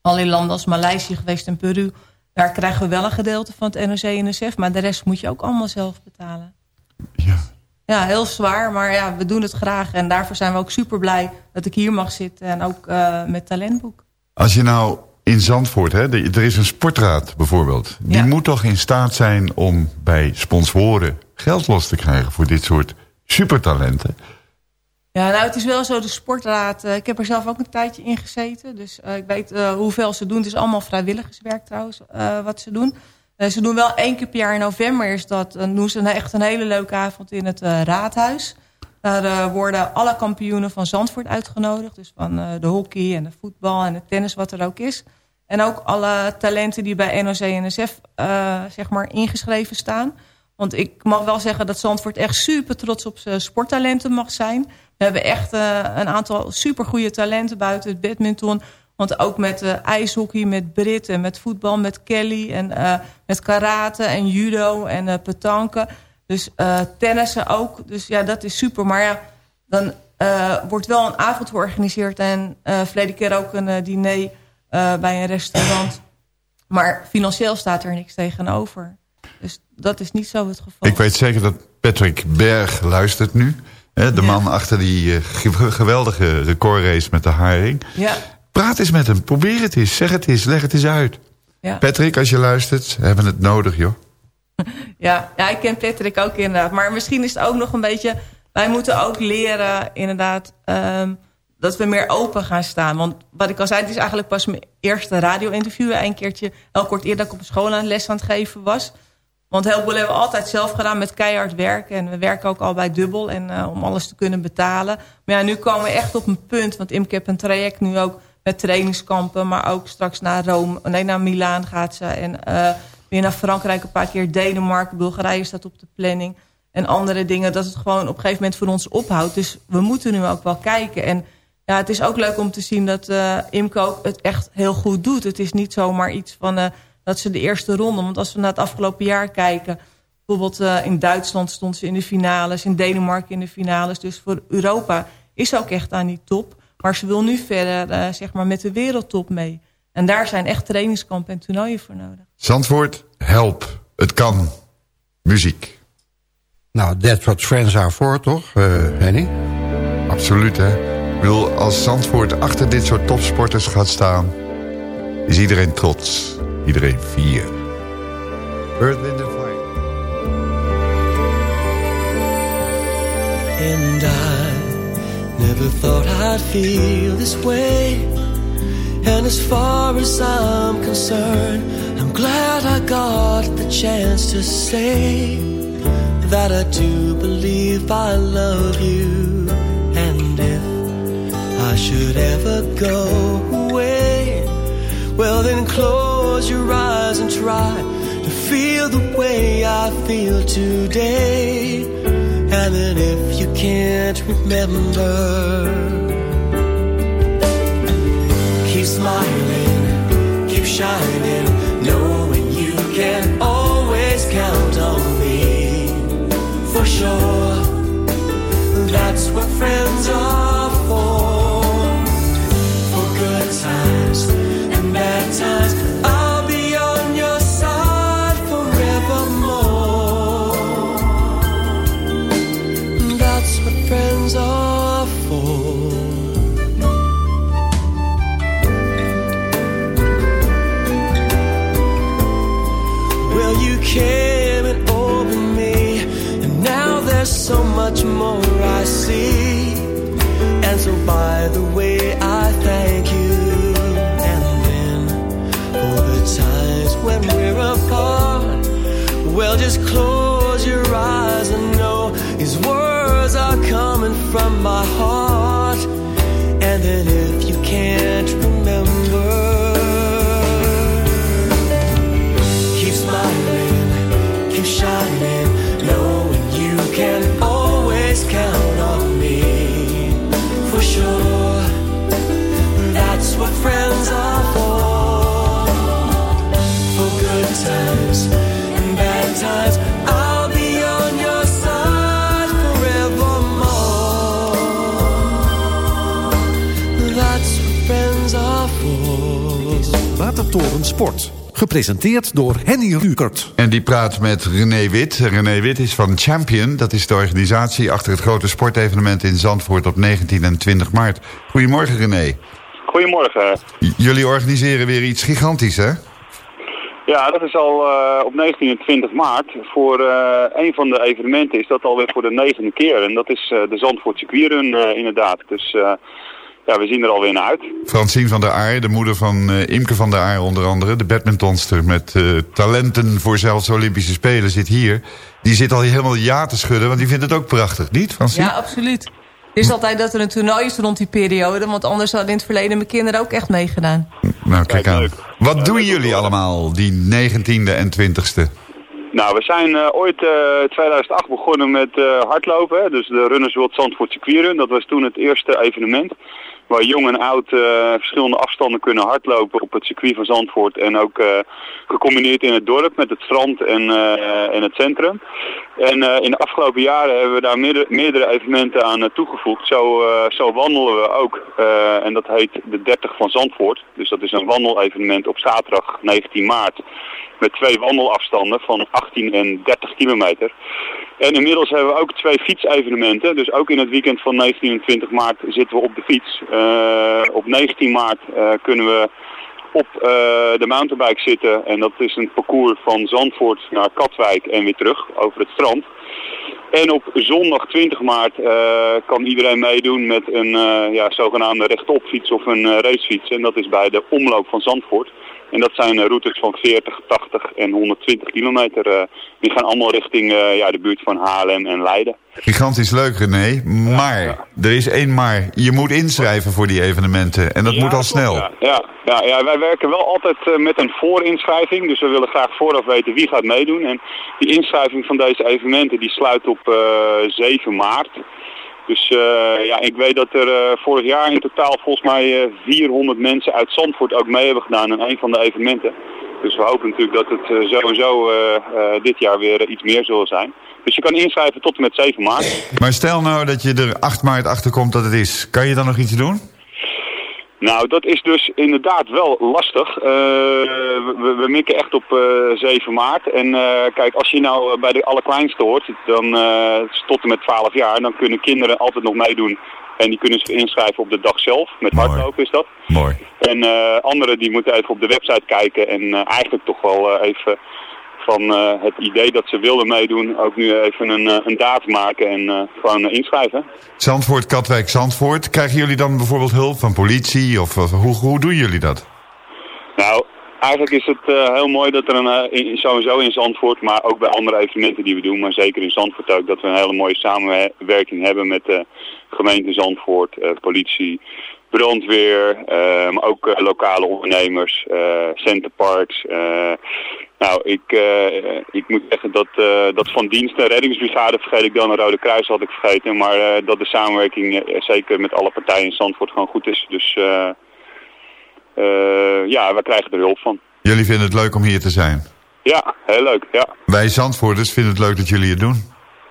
H: al in landen als Maleisië geweest en Peru. Daar krijgen we wel een gedeelte van het NOC-NSF, maar de rest moet je ook allemaal zelf betalen.
G: Ja.
H: Ja, heel zwaar, maar ja, we doen het graag. En daarvoor zijn we ook super blij dat ik hier mag zitten en ook uh, met Talentboek.
G: Als je nou in Zandvoort, hè, er is een sportraad bijvoorbeeld. Die ja. moet toch in staat zijn om bij sponsoren geld los te krijgen voor dit soort supertalenten.
H: Ja, nou het is wel zo, de sportraad, uh, ik heb er zelf ook een tijdje in gezeten. Dus uh, ik weet uh, hoeveel ze doen. Het is allemaal vrijwilligerswerk trouwens, wat ze doen. ze doen wel één keer per jaar in november is dat. Dan doen ze een, echt een hele leuke avond in het raadhuis. Daar worden alle kampioenen van Zandvoort uitgenodigd. Dus van de hockey en de voetbal en de tennis wat er ook is. En ook alle talenten die bij NOC en NSF zeg maar ingeschreven staan. Want ik mag wel zeggen dat Zandvoort echt super trots op zijn sporttalenten mag zijn. We hebben echt uh, een aantal supergoeie talenten buiten het badminton. Want ook met uh, ijshockey, met Brit en met voetbal, met Kelly... en uh, met karate en judo en uh, petanque. Dus tennissen ook. Dus ja, dat is super. Maar ja, dan wordt wel een avond georganiseerd... en verleden keer ook een diner bij een restaurant. Maar financieel staat er niks tegenover. Dus dat is niet zo het geval.
G: Ik weet zeker dat Patrick Berg luistert nu... Hè, de man achter die uh, geweldige recordrace met de haring.
H: Ja.
G: Praat eens met hem. Probeer het eens. Zeg het eens. Leg het eens uit.
H: Ja.
G: Patrick, als je luistert, we hebben het nodig, joh.
H: Ja, ja, ik ken Patrick ook inderdaad. Maar misschien is het ook nog een beetje... Wij moeten ook leren, inderdaad... Um, dat we meer open gaan staan. Want wat ik al zei, het is eigenlijk pas mijn eerste radio-interview. Een keertje, elk kort eerder dat ik op school aan les aan het geven was... Want heel veel hebben we altijd zelf gedaan met keihard werken. En we werken ook al bij dubbel en, uh, om alles te kunnen betalen. Maar ja, nu komen we echt op een punt. Want Imke heeft een traject nu ook met trainingskampen. Maar ook straks naar Rome, nee, naar Milaan gaat ze. En uh, weer naar Frankrijk een paar keer. Denemarken, Bulgarije staat op de planning. En andere dingen, dat het gewoon op een gegeven moment voor ons ophoudt. Dus we moeten nu ook wel kijken. En ja, het is ook leuk om te zien dat uh, het echt heel goed doet. Het is niet zomaar iets van dat ze de eerste ronde... want als we naar het afgelopen jaar kijken... bijvoorbeeld uh, in Duitsland stond ze in de finales... in Denemarken in de finales. Dus voor Europa is ze ook echt aan die top. Maar ze wil nu verder uh, zeg maar met de wereldtop mee. En daar zijn echt trainingskampen en toernooien voor nodig.
G: Zandvoort, help. Het kan. Muziek.
I: Nou, that's what friends are for, toch, uh, Henny?
G: Absoluut, hè. Ik bedoel, als Zandvoort achter dit soort topsporters gaat staan... is iedereen trots. Iedereen vier. Earth, Wind and Fire.
K: And I never thought I'd feel this way. And as far as I'm concerned, I'm glad I got the chance to say that I do believe I love you. And if I should ever go away, well then close your eyes and try to feel the way I feel today. And then if you can't remember, keep smiling, keep shining, knowing you can always count on me for sure. That's what friends are for. For good times and bad times, much more I see. And so, by the way, I thank you. And then, for the times when we're apart, well, just close your eyes and know these words are coming from my heart. And then, if you can't
E: Watertoren Sport. Gepresenteerd door Henny Rukert.
G: En die praat met René Wit. René Wit is van Champion. Dat is de organisatie achter het grote sportevenement in Zandvoort op 19 en 20 maart. Goedemorgen René.
L: Goedemorgen.
G: J- jullie organiseren weer iets gigantisch hè?
L: Ja, dat is al eh, op 19 en 20 maart. Voor eh, een van de evenementen is dat alweer voor de negende keer. En dat is eh, de Zandvoort Circuitrun eh, inderdaad. Dus eh, ja, we zien er alweer naar uit.
G: Francine van der Aar, de moeder van eh, Imke van der Aar onder andere. De badmintonster met eh, talenten voor zelfs Olympische Spelen zit hier. Die zit al helemaal ja te schudden, want die vindt het ook prachtig. Niet Francine?
H: Ja, absoluut. Het is altijd dat er een toernooi is rond die periode. Want anders hadden in het verleden mijn kinderen ook echt meegedaan.
G: Nou, kijk aan. Wat doen jullie allemaal, die 19e en 20e?
L: Nou, we zijn eh, ooit eh 2008 begonnen met eh, hardlopen. Dus de Runners World Zandvoort Circuitrun. Dat was toen het eerste evenement. Waar jong en oud verschillende afstanden kunnen hardlopen op het circuit van Zandvoort. En ook gecombineerd in het dorp met het strand en, en het centrum. En in de afgelopen jaren hebben we daar meerdere, evenementen aan toegevoegd. Zo, zo wandelen we ook. En dat heet de 30 van Zandvoort. Dus dat is een wandelevenement op zaterdag 19 maart. Met twee wandelafstanden van 18 en 30 kilometer. En inmiddels hebben we ook twee fietsevenementen. Dus ook in het weekend van 19 en 20 maart zitten we op de fiets. Eh, op 19 maart eh, kunnen we op eh, de mountainbike zitten. En dat is een parcours van Zandvoort naar Katwijk en weer terug over het strand. En op zondag 20 maart kan iedereen meedoen met een eh, ja, zogenaamde rechtopfiets of een racefiets. En dat is bij de omloop van Zandvoort. En dat zijn eh, routes van 40, 80 en 120 kilometer. eh, die gaan allemaal richting eh, ja, de buurt van Haarlem en Leiden.
G: Gigantisch leuk René, maar er is één maar. Je moet inschrijven voor die evenementen en dat moet al snel.
L: Ja, ja, ja, wij werken wel altijd met een voorinschrijving. Dus we willen graag vooraf weten wie gaat meedoen. En die inschrijving van deze evenementen die sluit op eh 7 maart. Dus eh, ja, ik weet dat er eh, vorig jaar in totaal volgens mij eh, 400 mensen uit Zandvoort ook mee hebben gedaan aan een van de evenementen. Dus we hopen natuurlijk dat het eh, sowieso eh, eh, dit jaar weer eh, iets meer zullen zijn. Dus je kan inschrijven tot en met 7 maart.
G: Maar stel nou dat je er 8 maart achter komt dat het is. Kan je dan nog iets doen?
L: Nou, dat is dus inderdaad wel lastig. Eh, we, we mikken echt op eh 7 maart. En eh, kijk, als je nou eh, bij de allerkleinste hoort, dan eh, tot en met 12 jaar, dan kunnen kinderen altijd nog meedoen. En die kunnen zich inschrijven op de dag zelf. Met hardlopen is dat.
G: Mooi.
L: En eh, anderen die moeten even op de website kijken en eh, eigenlijk toch wel eh, even van eh, het idee dat ze wilden meedoen, ook nu even een, eh, een daad maken en eh, gewoon inschrijven.
G: Zandvoort, Katwijk, Zandvoort. Krijgen jullie dan bijvoorbeeld hulp van politie? Of, of hoe, hoe doen jullie dat?
L: Nou, Eigenlijk is het heel mooi dat er een, in- sowieso in Zandvoort, maar ook bij andere evenementen die we doen, maar zeker in Zandvoort ook, dat we een hele mooie samenwerking hebben met de gemeente Zandvoort, politie, brandweer, maar ook eh, lokale ondernemers, eh centerparks. eh. nou, ik, ik moet zeggen dat, dat van diensten, reddingsbrigade vergeet ik dan, een Rode Kruis had ik vergeten, maar dat de samenwerking zeker met alle partijen in Zandvoort gewoon goed is. Dus eh, eh, ja, we krijgen er hulp van.
G: Jullie vinden het leuk om hier te zijn.
L: Ja, heel leuk, ja.
G: Wij Zandvoorters vinden het leuk dat jullie het doen.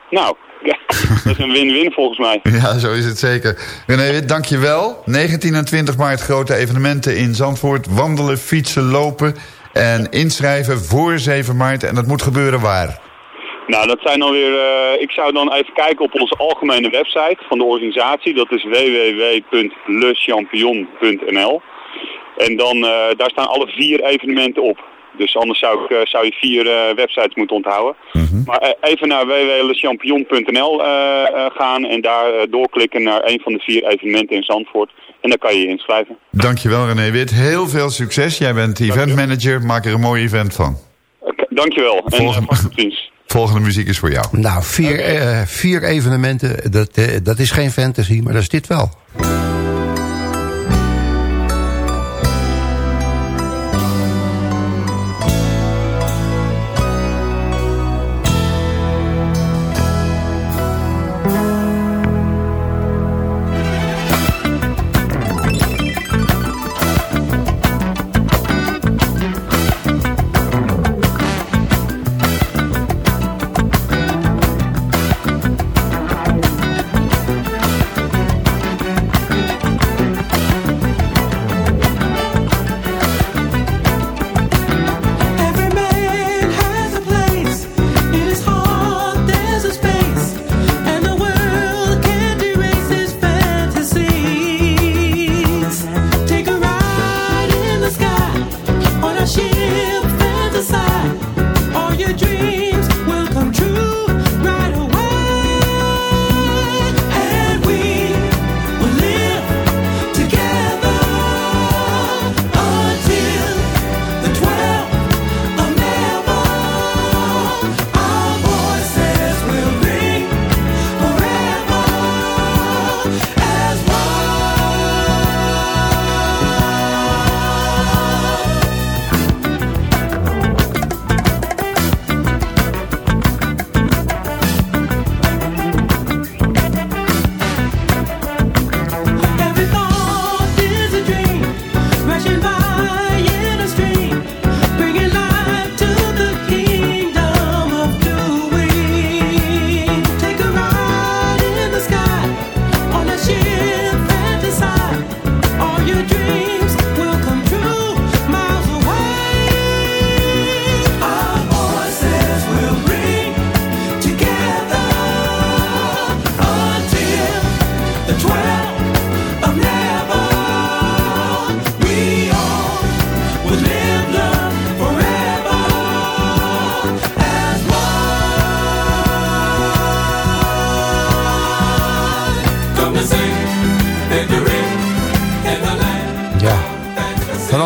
L: Nou, ja, dat is een win-win volgens mij.
G: Ja, zo is het zeker. René Wit, dank je wel. 19 en 20 maart grote evenementen in Zandvoort. Wandelen, fietsen, lopen en inschrijven voor 7 maart. En dat moet gebeuren waar?
L: Nou, dat zijn dan weer. eh, ik zou dan even kijken op onze algemene website van de organisatie. Dat is www.lechampion.nl. En dan, eh, daar staan alle vier evenementen op. Dus anders zou, ik, eh, zou je vier eh, websites moeten onthouden. Maar eh, even naar www.lechampion.nl eh, eh, gaan en daar doorklikken naar een van de vier evenementen in Zandvoort. En dan kan je je inschrijven.
G: Dankjewel René Wit. Heel veel succes. Jij bent eventmanager. Maak er een mooi event van.
L: Dankjewel. En
G: Volgende-
L: ziens.
G: Volgende muziek is voor jou.
I: Nou, vier, eh, vier evenementen, dat, dat is geen fantasy, maar dat is dit wel.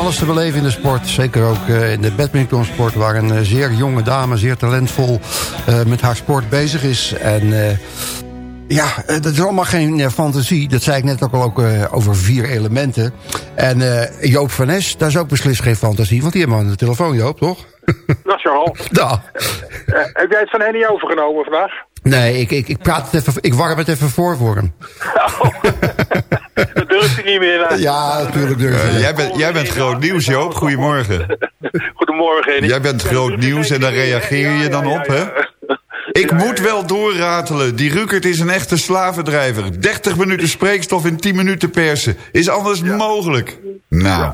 I: Alles te beleven in de sport. Zeker ook eh, in de badmintonsport... waar een eh, zeer jonge dame, zeer talentvol... eh, met haar sport bezig is. En ja, dat is allemaal geen fantasie. Dat zei ik net ook al ook, over vier elementen. En Joop van Nes, dat is ook beslist geen fantasie... want die hebben we aan de telefoon, Joop, toch?
M: Dag Charles.
I: Ja.
M: Eh, heb jij het van Henny overgenomen vandaag?
I: Nee, ik, ik, ik, praat het even, ik warm het even voor voor hem.
M: Dat durft hij niet meer. hè?
I: Ja, natuurlijk durf.
G: Eh, jij, bent, jij bent groot nieuws, Joop. Goedemorgen.
M: Goedemorgen.
G: Jij bent groot nieuws en daar reageer je dan op, hè? Ik moet wel doorratelen. Die Rukert is een echte slavendrijver. 30 minuten spreekstof in 10 minuten persen. Is anders mogelijk. Nou,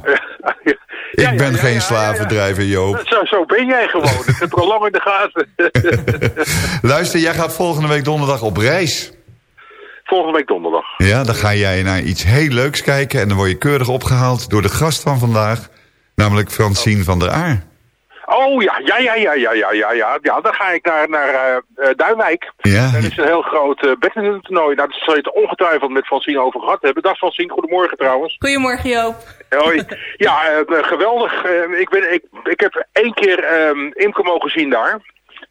G: ik ben geen slavendrijver, Joop.
M: Zo, zo ben jij gewoon. Ik heb er al lang in de gaten.
G: Luister, jij gaat volgende week donderdag op reis.
M: Volgende week donderdag.
G: Ja, dan ga jij naar iets heel leuks kijken... en dan word je keurig opgehaald door de gast van vandaag... namelijk Francine van der Aar.
M: Oh ja, ja, ja, ja, ja, ja, ja, ja. Ja, dan ga ik naar, naar eh, eh, Duinwijk.
G: Ja.
M: Dat is een heel groot uh, badmintontoernooi. Nou, daar zal je het ongetwijfeld met Francine over gehad hebben. Dag Francine, goedemorgen trouwens.
H: Goedemorgen Joop.
M: Hoi. Ja, eh, geweldig. Eh, ik, ben, ik, ik heb één keer ehm Imke mogen zien daar.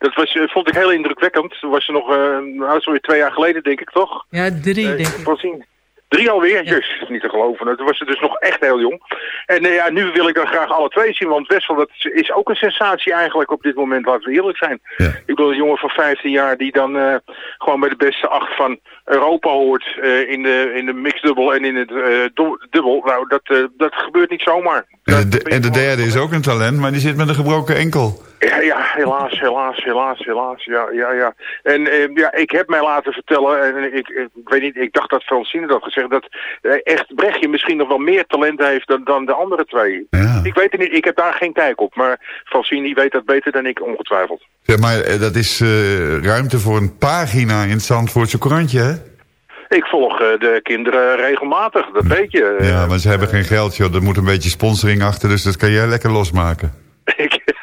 M: Dat was, eh, vond ik heel indrukwekkend. Dat was ze nog, eh nou, weer twee jaar geleden, denk ik toch?
H: Ja, drie
M: Eh,
H: denk ik.
M: Francine. Drie alweer? Jezus, niet te geloven. Toen was ze dus nog echt heel jong. En eh, ja, nu wil ik dan graag alle twee zien. Want Wessel, dat is- is ook een sensatie eigenlijk op dit moment, laten we eerlijk zijn. Ik bedoel, een jongen van 15 jaar die dan eh, gewoon bij de beste acht van Europa hoort. eh, in, de, in de mixdubbel en in het eh, dubbel. Nou, dat, eh, dat gebeurt niet zomaar.
G: En de, en de derde is ook een talent, maar die zit met een gebroken enkel.
M: Ja, ja, helaas, helaas, helaas, helaas. Ja, ja, ja. En eh, ja, ik heb mij laten vertellen, en ik, ik, ik weet niet, ik dacht dat Francine dat had gezegd, dat eh, echt Brechtje misschien nog wel meer talent heeft dan, dan de andere twee. Ik weet het niet, ik heb daar geen kijk op, maar Francine die weet dat beter dan ik, ongetwijfeld.
G: Zeg maar, eh, dat is eh, ruimte voor een pagina in het Zandvoortse krantje, hè?
M: Ik volg de kinderen regelmatig, dat weet je.
G: Ja, maar ze hebben geen geld, joh. Er moet een beetje sponsoring achter, dus dat kan jij lekker losmaken.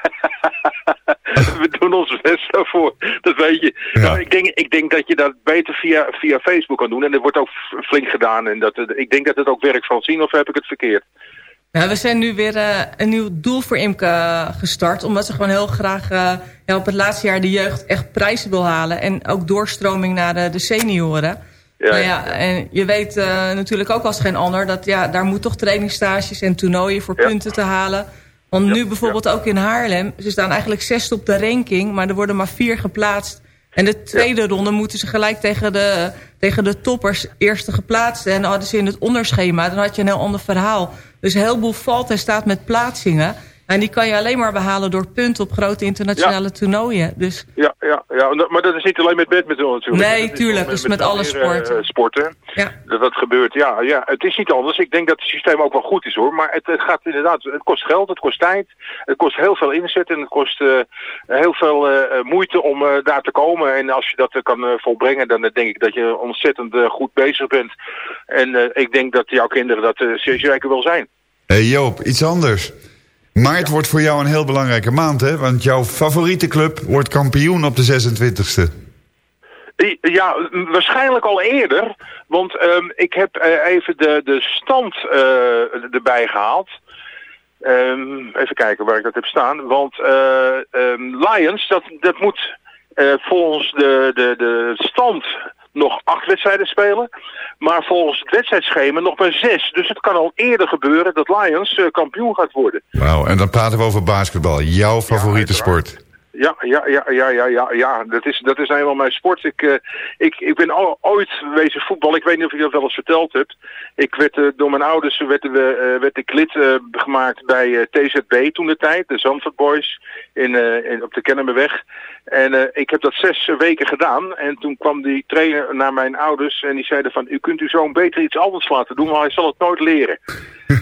M: We doen ons best daarvoor, dat weet je. Nou, ik, denk, ik denk dat je dat beter via, via Facebook kan doen. En dat wordt ook flink gedaan. En dat, het- ik denk dat het ook werkt, Francine, of heb ik het verkeerd?
H: Nou, we zijn nu weer eh, een nieuw doel voor Imke eh, gestart. Omdat ze gewoon heel graag eh, ja, op het laatste jaar de jeugd echt prijzen wil halen. En ook doorstroming naar de, de senioren.
M: Ja,
H: nou ja, en je weet eh, natuurlijk ook als geen ander... dat ja, daar moet toch trainingsstages en toernooien voor punten te halen. Want nu bijvoorbeeld ook in Haarlem... ze staan eigenlijk zesde op de ranking... maar er worden maar vier geplaatst. En de tweede ronde moeten ze gelijk tegen de, tegen de toppers eerste geplaatst. En dan hadden ze in het onderschema, dan had je een heel ander verhaal. Dus een heleboel valt en staat met plaatsingen. En die kan je alleen maar behalen door punten op grote internationale toernooien. Dus
M: Ja, ja, ja, maar dat is niet alleen met badminton natuurlijk.
H: Nee,
M: Dat is
H: tuurlijk, dus met alle
M: meer, eh,
H: sporten.
M: sporten.
H: Ja.
M: Dat dat gebeurt, ja, ja. Het is niet anders. Ik denk dat het systeem ook wel goed is hoor. Maar het, het gaat inderdaad, het kost geld, het kost tijd. Het kost heel veel inzet en het kost eh, heel veel eh, moeite om eh, daar te komen. En als je dat kan volbrengen, dan denk ik dat je ontzettend goed bezig bent. En eh, ik denk dat jouw kinderen dat zeer zeker wel zijn.
G: Hé hey Joop, iets anders. Maart wordt voor jou een heel belangrijke maand, hè? Want jouw favoriete club wordt kampioen op de 26e.
M: I- Ja, waarschijnlijk al eerder. Want ehm, ik heb eh, even de, de stand eh, erbij gehaald. Ehm, even kijken waar ik dat heb staan. Want eh, ehm, Lions, dat, dat moet volgens de, de, de stand nog acht wedstrijden spelen. Maar volgens het wedstrijdschema nog maar zes. Dus het kan al eerder gebeuren dat Lions eh, kampioen gaat worden.
G: Wauw, en dan praten we over basketbal. Jouw favoriete sport.
M: Ja, ja, ja, ja, ja, ja, ja. Dat is, dat is helemaal mijn sport. Ik, eh, ik, ik ben al, ooit wezen voetbal. Ik weet niet of je dat wel eens verteld hebt. Ik werd eh, door mijn ouders werd, we, eh, werd ik lid gemaakt bij TZB toen de tijd, de Zandvoort Boys in, in, op de Kennemerweg. En ik heb dat zes weken gedaan. En toen kwam die trainer naar mijn ouders en die zeiden van, u kunt uw zoon beter iets anders laten doen, maar hij zal het nooit leren.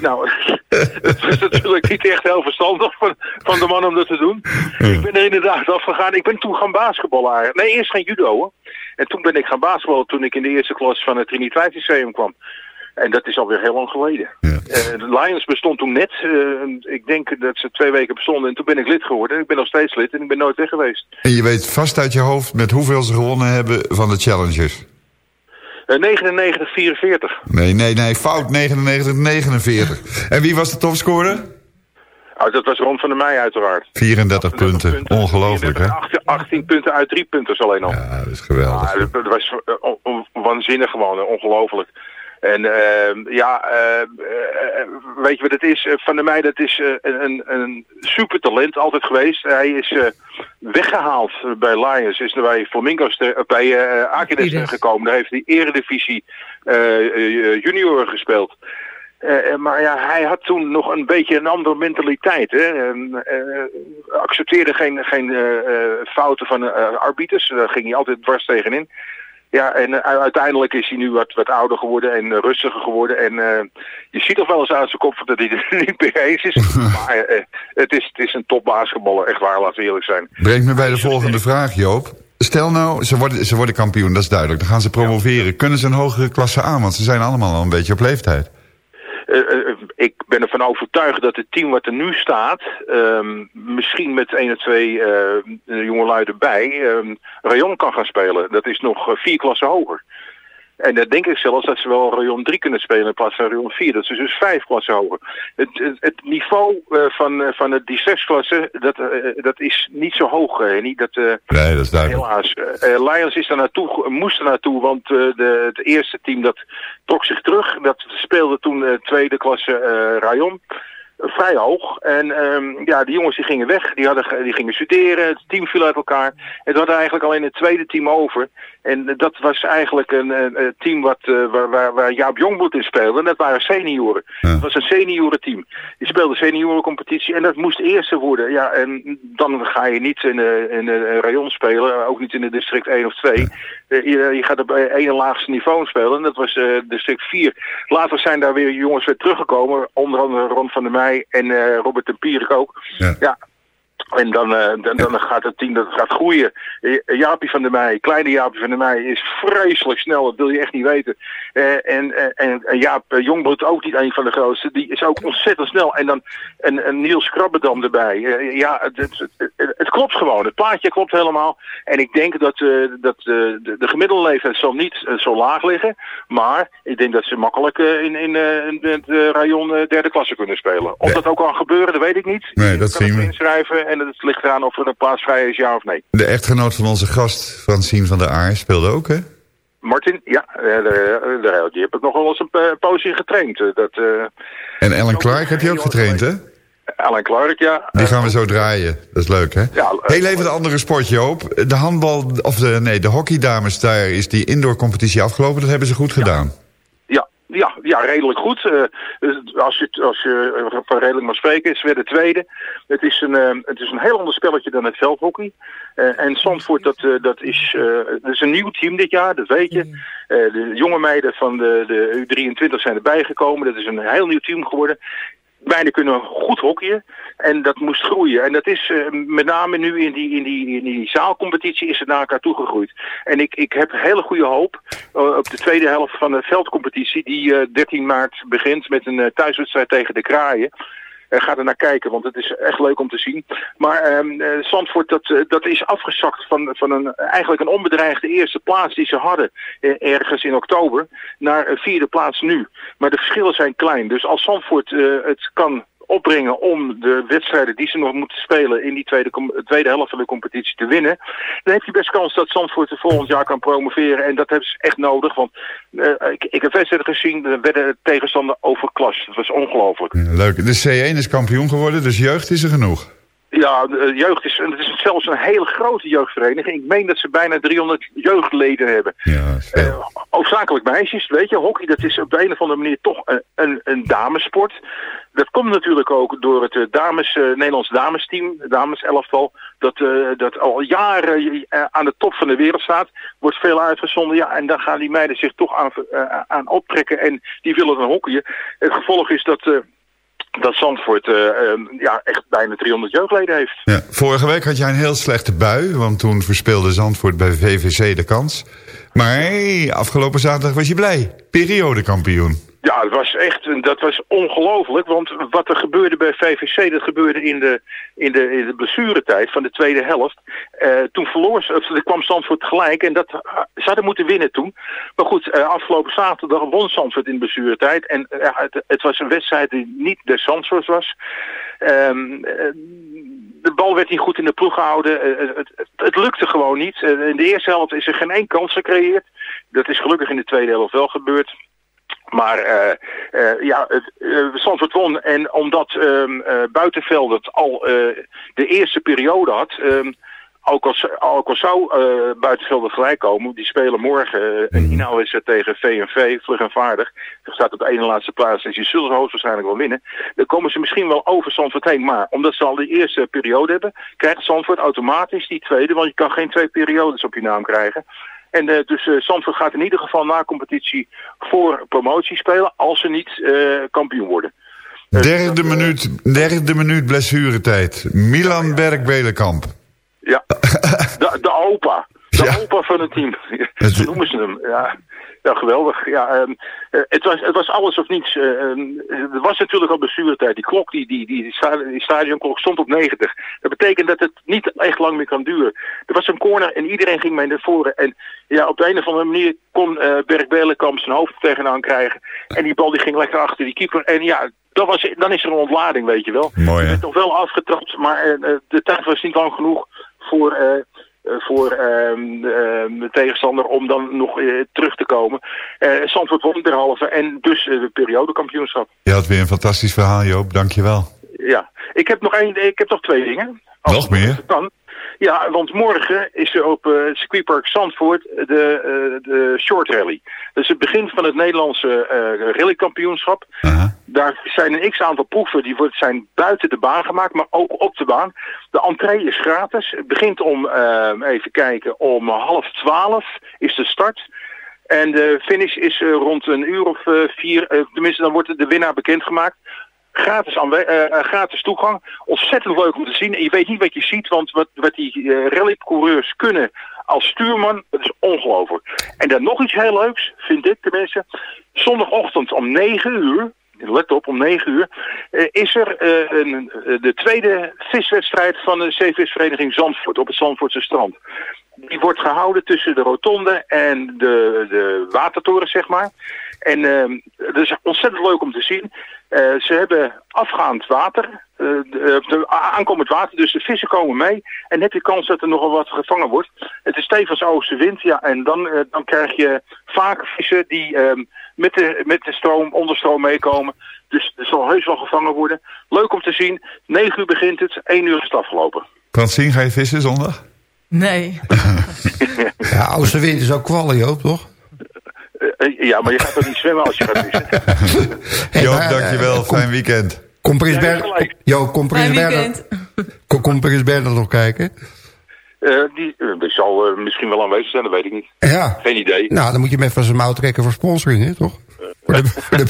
M: Nou, het was natuurlijk niet echt heel verstandig van, van de man om dat te doen. Ik ben er inderdaad afgegaan. Ik ben toen gaan basketballen. Nee, eerst geen judo hoor. En toen ben ik gaan basketballen toen ik in de eerste klas van het Triniteit Lyceum kwam. En dat is alweer heel lang geleden. Eh, de Lions bestond toen net. eh, ik denk dat ze twee weken bestonden. En toen ben ik lid geworden. En ik ben nog steeds lid en ik ben nooit weg geweest.
G: En je weet vast uit je hoofd met hoeveel ze gewonnen hebben van de Challengers.
M: Eh 99, 44.
G: Nee, nee, nee, fout. 99, 49. En wie was de topscorer?
M: Oh, dat was Ron van der Meij uiteraard.
G: 34 punten. Ongelooflijk, hè?
M: 18, 18 punten uit drie punten alleen al.
G: Ja, dat is geweldig.
M: Ah, dat, was eh, waanzinnig gewoon, eh, ongelooflijk. En ehm, ja, eh, eh, weet je wat het is? Eh, Van der Meij, dat is een, een, super talent altijd geweest. Hij is eh, weggehaald bij Lions, is bij Flamingo's, bij Aquiles
N: Aquiles.
M: gekomen. Daar heeft hij eredivisie junioren gespeeld. Maar ja, hij had toen nog een beetje een andere mentaliteit. Hè? En, accepteerde geen, geen fouten van arbiters. Daar ging hij altijd dwars tegenin. Ja, en eh, uiteindelijk is hij nu wat, wat ouder geworden en eh, rustiger geworden. En eh, je ziet toch wel eens aan zijn kop dat hij er niet mee eens is. maar het, is, het is een topbasketballer, echt waar, laten we eerlijk zijn.
G: Brengt me bij de volgende vraag, Joop. Stel nou, ze worden, ze worden kampioen, dat is duidelijk. Dan gaan ze promoveren. Kunnen ze een hogere klasse aan? Want ze zijn allemaal al een beetje op leeftijd.
M: Eh, ik ben ervan overtuigd dat het team wat er nu staat, ehm, misschien met één of twee uh, jongelui erbij, um, rayon kan gaan spelen. Dat is nog uh, vier klassen hoger. En dan denk ik zelfs dat ze wel rayon 3 kunnen spelen in plaats van rayon 4. Dat is dus vijf klassen hoger. Het, het, het niveau uh, van, uh, van die zes klassen, dat, uh, dat is niet zo hoog. niet dat,
G: nee, dat is duidelijk.
M: Helaas. Lions is er naartoe, moest er naartoe, want de, het eerste team dat trok zich terug. Dat speelde toen tweede klasse rayon vrij hoog. En um, ja, die jongens die gingen weg, die, hadden, die gingen studeren, het team viel uit elkaar. En we hadden eigenlijk alleen het tweede team over. En dat was eigenlijk een, een team wat, uh, waar, waar, waar Jaap Jongbloed in speelde. En dat waren senioren. Ja. Het was een seniorenteam. Die speelde seniorencompetitie en dat moest eerste worden. Ja, en dan ga je niet in, uh, in een rayon spelen, ook niet in de district 1 of 2. Uh, je, je, gaat op één laagste niveau spelen en dat was district 4. Later zijn daar weer jongens weer teruggekomen, onder andere Ron van der Meij en Robert de Pierik ook.
G: Ja.
M: ja. En dan, uh, dan, dan gaat het team dat gaat groeien. Jaapie van der Meij, kleine Jaapie van der Meij, is vreselijk snel. Dat wil je echt niet weten. Uh, en, en, en Jaap Jongbloed ook niet een van de grootste. Die is ook ontzettend snel. En dan en, en Niels Krabbedam erbij. Uh, ja, het, het, het, het, klopt gewoon. Het plaatje klopt helemaal. En ik denk dat, dat de, de gemiddelde leeftijd zal niet zo laag liggen. Maar ik denk dat ze makkelijk in, in, het rayon derde klasse kunnen spelen. Of dat ook kan gebeuren, dat weet ik niet.
G: Nee, dat zien we.
M: Inschrijven en het ligt eraan of er een plaats vrij is, ja of nee.
G: De echtgenoot van onze gast, Francine van der Aar, speelde ook, hè?
M: Martin, ja, de, de, die heb ik nog wel eens een uh, poosje getraind. Dat,
G: en Ellen Clark heb je ook getraind, hè?
M: Ellen Clark, ja.
G: Die gaan we zo draaien. Dat is leuk, hè?
M: Ja,
G: Heel even een andere sportje op. De handbal, of de, nee, de hockeydames, daar is die indoor competitie afgelopen. Dat hebben ze goed gedaan.
M: Ja, ja, ja, redelijk goed. Uh, als je, als je van redelijk mag spreken, is weer de tweede. Het is een, uh, het is een heel ander spelletje dan het veldhockey. Uh, en Zandvoort, dat, dat, is, dat is een nieuw team dit jaar, dat weet je. de jonge meiden van de, de U23 zijn erbij gekomen. Dat is een heel nieuw team geworden. Meiden kunnen goed hockeyen en dat moest groeien. En dat is uh, met name nu in die, in, die, in die zaalcompetitie is het naar elkaar toegegroeid. En ik, ik heb hele goede hoop uh, op de tweede helft van de veldcompetitie die uh, 13 maart begint met een thuiswedstrijd tegen de Kraaien. Ga er naar kijken, want het is echt leuk om te zien. Maar uh, Zandvoort, dat, uh, dat is afgezakt van, van een, eigenlijk een onbedreigde eerste plaats die ze hadden uh, ergens in oktober naar vierde plaats nu. Maar de verschillen zijn klein. Dus als Zandvoort het kan opbrengen om de wedstrijden die ze nog moeten spelen in die tweede, tweede helft van de competitie te winnen, dan heeft hij best kans dat Zandvoort de volgend jaar kan promoveren. En dat hebben ze echt nodig, want uh, ik, ik heb wedstrijden gezien, er werden tegenstander overklast. Dat was ongelooflijk.
G: Ja, leuk. De C1 is kampioen geworden, dus jeugd is er genoeg.
M: Ja, de jeugd is, het is zelfs een hele grote jeugdvereniging. Ik meen dat ze bijna 300 jeugdleden hebben.
G: Ja,
M: uh, hoofdzakelijk meisjes, weet je. Hockey, dat is op de een of andere manier toch een, een, een damesport. Dat komt natuurlijk ook door het uh, dames, uh, Nederlands damesteam, dames elftal, dat, uh, dat al jaren aan de top van de wereld staat. Wordt veel uitgezonden, ja, en dan gaan die meiden zich toch aan, aan optrekken en die willen dan hockeyen. Het gevolg is dat dat Zandvoort uh, uh, ja, echt bijna 300 jeugdleden heeft.
G: Ja, vorige week had jij een heel slechte bui, want toen verspeelde Zandvoort bij VVC de kans. Maar afgelopen zaterdag was je blij. Periodekampioen.
M: Ja, het was echt, dat was ongelooflijk, want wat er gebeurde bij VVC, dat gebeurde in de, in de, in de blessuretijd van de tweede helft. Uh, toen verloor ze, kwam Zandvoort gelijk en dat, ze hadden moeten winnen toen. Maar goed, uh, afgelopen zaterdag won Zandvoort in de blessuretijd en het, het, was een wedstrijd die niet de Zandvoort was. Um, de bal werd niet goed in de ploeg gehouden. Het, het, het, lukte gewoon niet. in de eerste helft is er geen één kans gecreëerd. Dat is gelukkig in de tweede helft wel gebeurd. Maar uh, uh, ja, het, uh, won. En omdat um, Buitenveld het al de eerste periode had... Um, ook al, ook al zou uh, Buitenvelden gelijk komen, die spelen morgen een inhoud is tegen VNV, vlug en vaardig. Dat staat op de ene laatste plaats, dus die zullen hoogstwaarschijnlijk wel winnen. Dan komen ze misschien wel over Zandvoort heen. Maar omdat ze al de eerste periode hebben, krijgt Zandvoort automatisch die tweede. Want je kan geen twee periodes op je naam krijgen. En uh, dus uh, Zandvoort gaat in ieder geval na competitie voor promotie spelen als ze niet uh, kampioen worden.
G: Derde, dat, minuut, derde minuut blessuretijd. Milan. Berg-Belenkamp.
M: Ja, de, de opa. De ja. opa van het team. Zo noemen ze hem. Ja. Ja, geweldig. Ja, ehm, eh, het, was, het was alles of niets. Er was natuurlijk al bestuurtijd. Die klok, die, die, die, die stadionklok stond op 90. Dat betekent dat het niet echt lang meer kan duren. Er was een corner en iedereen ging mee naar voren. En ja, op de een of andere manier kon uh, Berg Belenkamp zijn hoofd tegenaan krijgen. En die bal die ging lekker achter die keeper. En ja, dat was, dan is er een ontlading, weet je wel.
G: Mooi,
M: Je bent nog wel afgetrapt, maar uh, de tijd was niet lang genoeg voor... Uh, voor uh, de tegenstander om dan nog uh, terug te komen. Uh, Zandvoort won derhalve en dus de periodekampioenschap.
G: Je had weer een fantastisch verhaal Joop, dankjewel.
M: Ja, ik heb nog, één, ik heb nog twee dingen.
G: Nog meer?
M: Kan. Ja, want morgen is er op uh, circuitpark Zandvoort de, uh, de short rally. Dat is het begin van het Nederlandse uh, rallykampioenschap.
G: Uh -huh.
M: Daar zijn een x-aantal proeven die zijn buiten de baan gemaakt, maar ook op de baan. De entree is gratis. Het begint om, even kijken, om half twaalf is de start. En de finish is rond een uur of vier, tenminste dan wordt de winnaar bekendgemaakt. Gratis, uh, gratis toegang. Ontzettend leuk om te zien. En je weet niet wat je ziet, want wat, wat die uh, rallycoureurs kunnen als stuurman, dat is ongelooflijk. En dan nog iets heel leuks, vind ik tenminste. Zondagochtend om 9 uur, let op, om 9 uur, uh, is er een, uh, de tweede viswedstrijd van de zeevisvereniging Zandvoort op het Zandvoortse strand. Die wordt gehouden tussen de rotonde en de, de watertoren, zeg maar. En uh, dat is ontzettend leuk om te zien. Ze hebben afgaand water, de, aankomend water, dus de vissen komen mee. En heb je kans dat er nogal wat gevangen wordt. Het is tevens oostenwind, ja, en dan, dan krijg je vaak vissen die met, de, met de stroom, onderstroom meekomen. Dus er zal heus wel gevangen worden. Leuk om te zien. 9 uur begint het, 1 uur is het afgelopen.
G: Francine, ga je vissen zondag?
H: Nee.
I: ja, oostenwind is ook kwallen, Joop, toch?
M: Uh, ja, maar je gaat toch niet zwemmen als je gaat vissen?
G: hey, Joop, maar, dankjewel. Uh, Fijn weekend.
I: Kom Prins Bernhard ja, kom Prins Bernhard kom Prins Bernhard nog kijken?
M: Uh, die, die zal misschien wel aanwezig zijn, dat weet ik niet.
I: Ja.
M: Geen idee.
I: Nou, dan moet je hem even zijn mouw trekken voor sponsoring, hè, toch? voor, de, voor, de,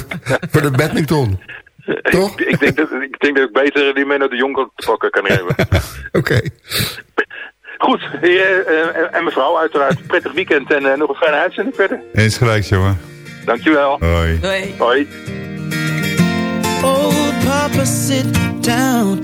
I: voor de badminton. Toch?
M: ik, ik, denk dat, ik denk dat ik beter die mee naar de jongen pakken kan nemen.
I: Oké. Okay.
M: Goed, heer uh, en mevrouw, uiteraard prettig weekend en uh, nog een fijne uitzending verder.
G: Eens gelijk, jongen.
M: Dankjewel.
G: Hoi.
H: Hoi.
M: Hoi.
K: Oh, papa, sit down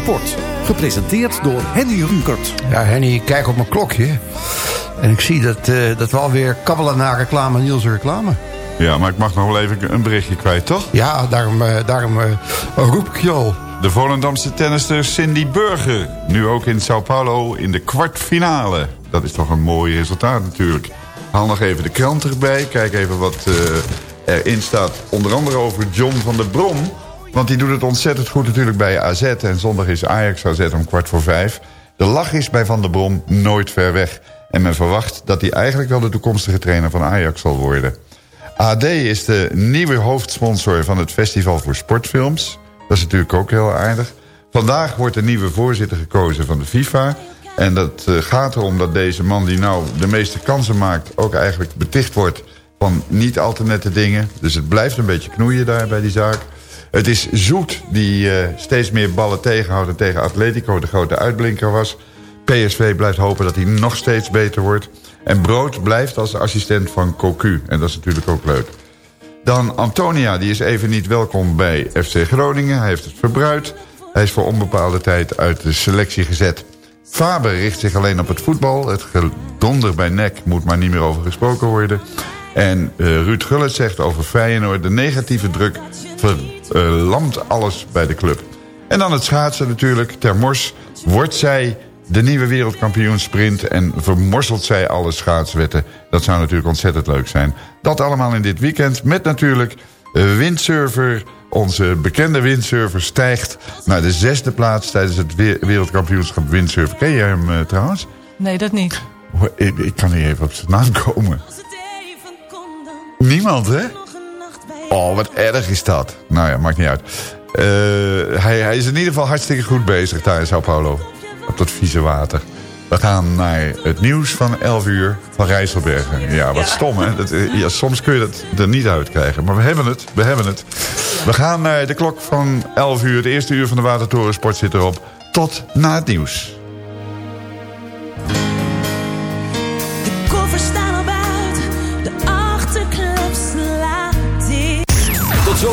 E: Sport. Gepresenteerd door Henny Rukert.
I: Ja, Henny, ik kijk op mijn klokje. En ik zie dat, uh, dat we alweer kabbelen naar reclame, Niels reclame.
G: Ja, maar ik mag nog wel even een berichtje kwijt, toch?
I: Ja, daarom, uh, daarom uh, roep ik je al.
G: De Volendamse tennister Cindy Burger. Nu ook in Sao Paulo in de kwartfinale. Dat is toch een mooi resultaat natuurlijk. Haal nog even de krant erbij. Kijk even wat erin staat. Onder andere over John van der Brom. Want die doet het ontzettend goed natuurlijk bij AZ. En zondag is Ajax AZ om kwart voor vijf. De lach is bij Van der Brom nooit ver weg. En men verwacht dat hij eigenlijk wel de toekomstige trainer van Ajax zal worden. AD is de nieuwe hoofdsponsor van het Festival voor Sportfilms. Dat is natuurlijk ook heel aardig. Vandaag wordt de nieuwe voorzitter gekozen van de FIFA. En dat uh, gaat erom dat deze man die nou de meeste kansen maakt... ook eigenlijk beticht wordt van niet al te nette dingen. Dus het blijft een beetje knoeien daar bij die zaak. Het is Zoet die uh, steeds meer ballen tegenhoudt... en tegen Atletico de grote uitblinker was. PSV blijft hopen dat hij nog steeds beter wordt. En Brood blijft als assistent van Cocu. En dat is natuurlijk ook leuk. Dan Antonia, die is even niet welkom bij FC Groningen. Hij heeft het verbruikt. Hij is voor onbepaalde tijd uit de selectie gezet. Faber richt zich alleen op het voetbal. Het gedonder bij nek moet maar niet meer over gesproken worden. En uh, Ruud Gullit zegt over Feyenoord... de negatieve druk verlamt alles bij de club. En dan het schaatsen natuurlijk. Ter Mors wordt zij de nieuwe wereldkampioen sprint... en vermorselt zij alle schaatswetten. Dat zou natuurlijk ontzettend leuk zijn. Dat allemaal in dit weekend met natuurlijk windsurfer... Onze bekende windsurfer stijgt naar de zesde plaats... tijdens het wereldkampioenschap windsurfer. Ken je hem uh, trouwens?
H: Nee, dat niet.
G: Ik, ik, kan niet even op zijn naam komen. Niemand, hè? Oh, wat erg is dat. Nou ja, maakt niet uit. Uh, hij, hij is in ieder geval hartstikke goed bezig daar in Sao Paulo op dat vieze water. We gaan naar het nieuws van 11 uur van Rijsselbergen. Ja, wat stom hè. Dat, ja, soms kun je dat er niet uitkrijgen. Maar we hebben het, we hebben het. We gaan naar de klok van 11 uur. Het eerste uur van de Watertorensport zit erop. Tot na het nieuws.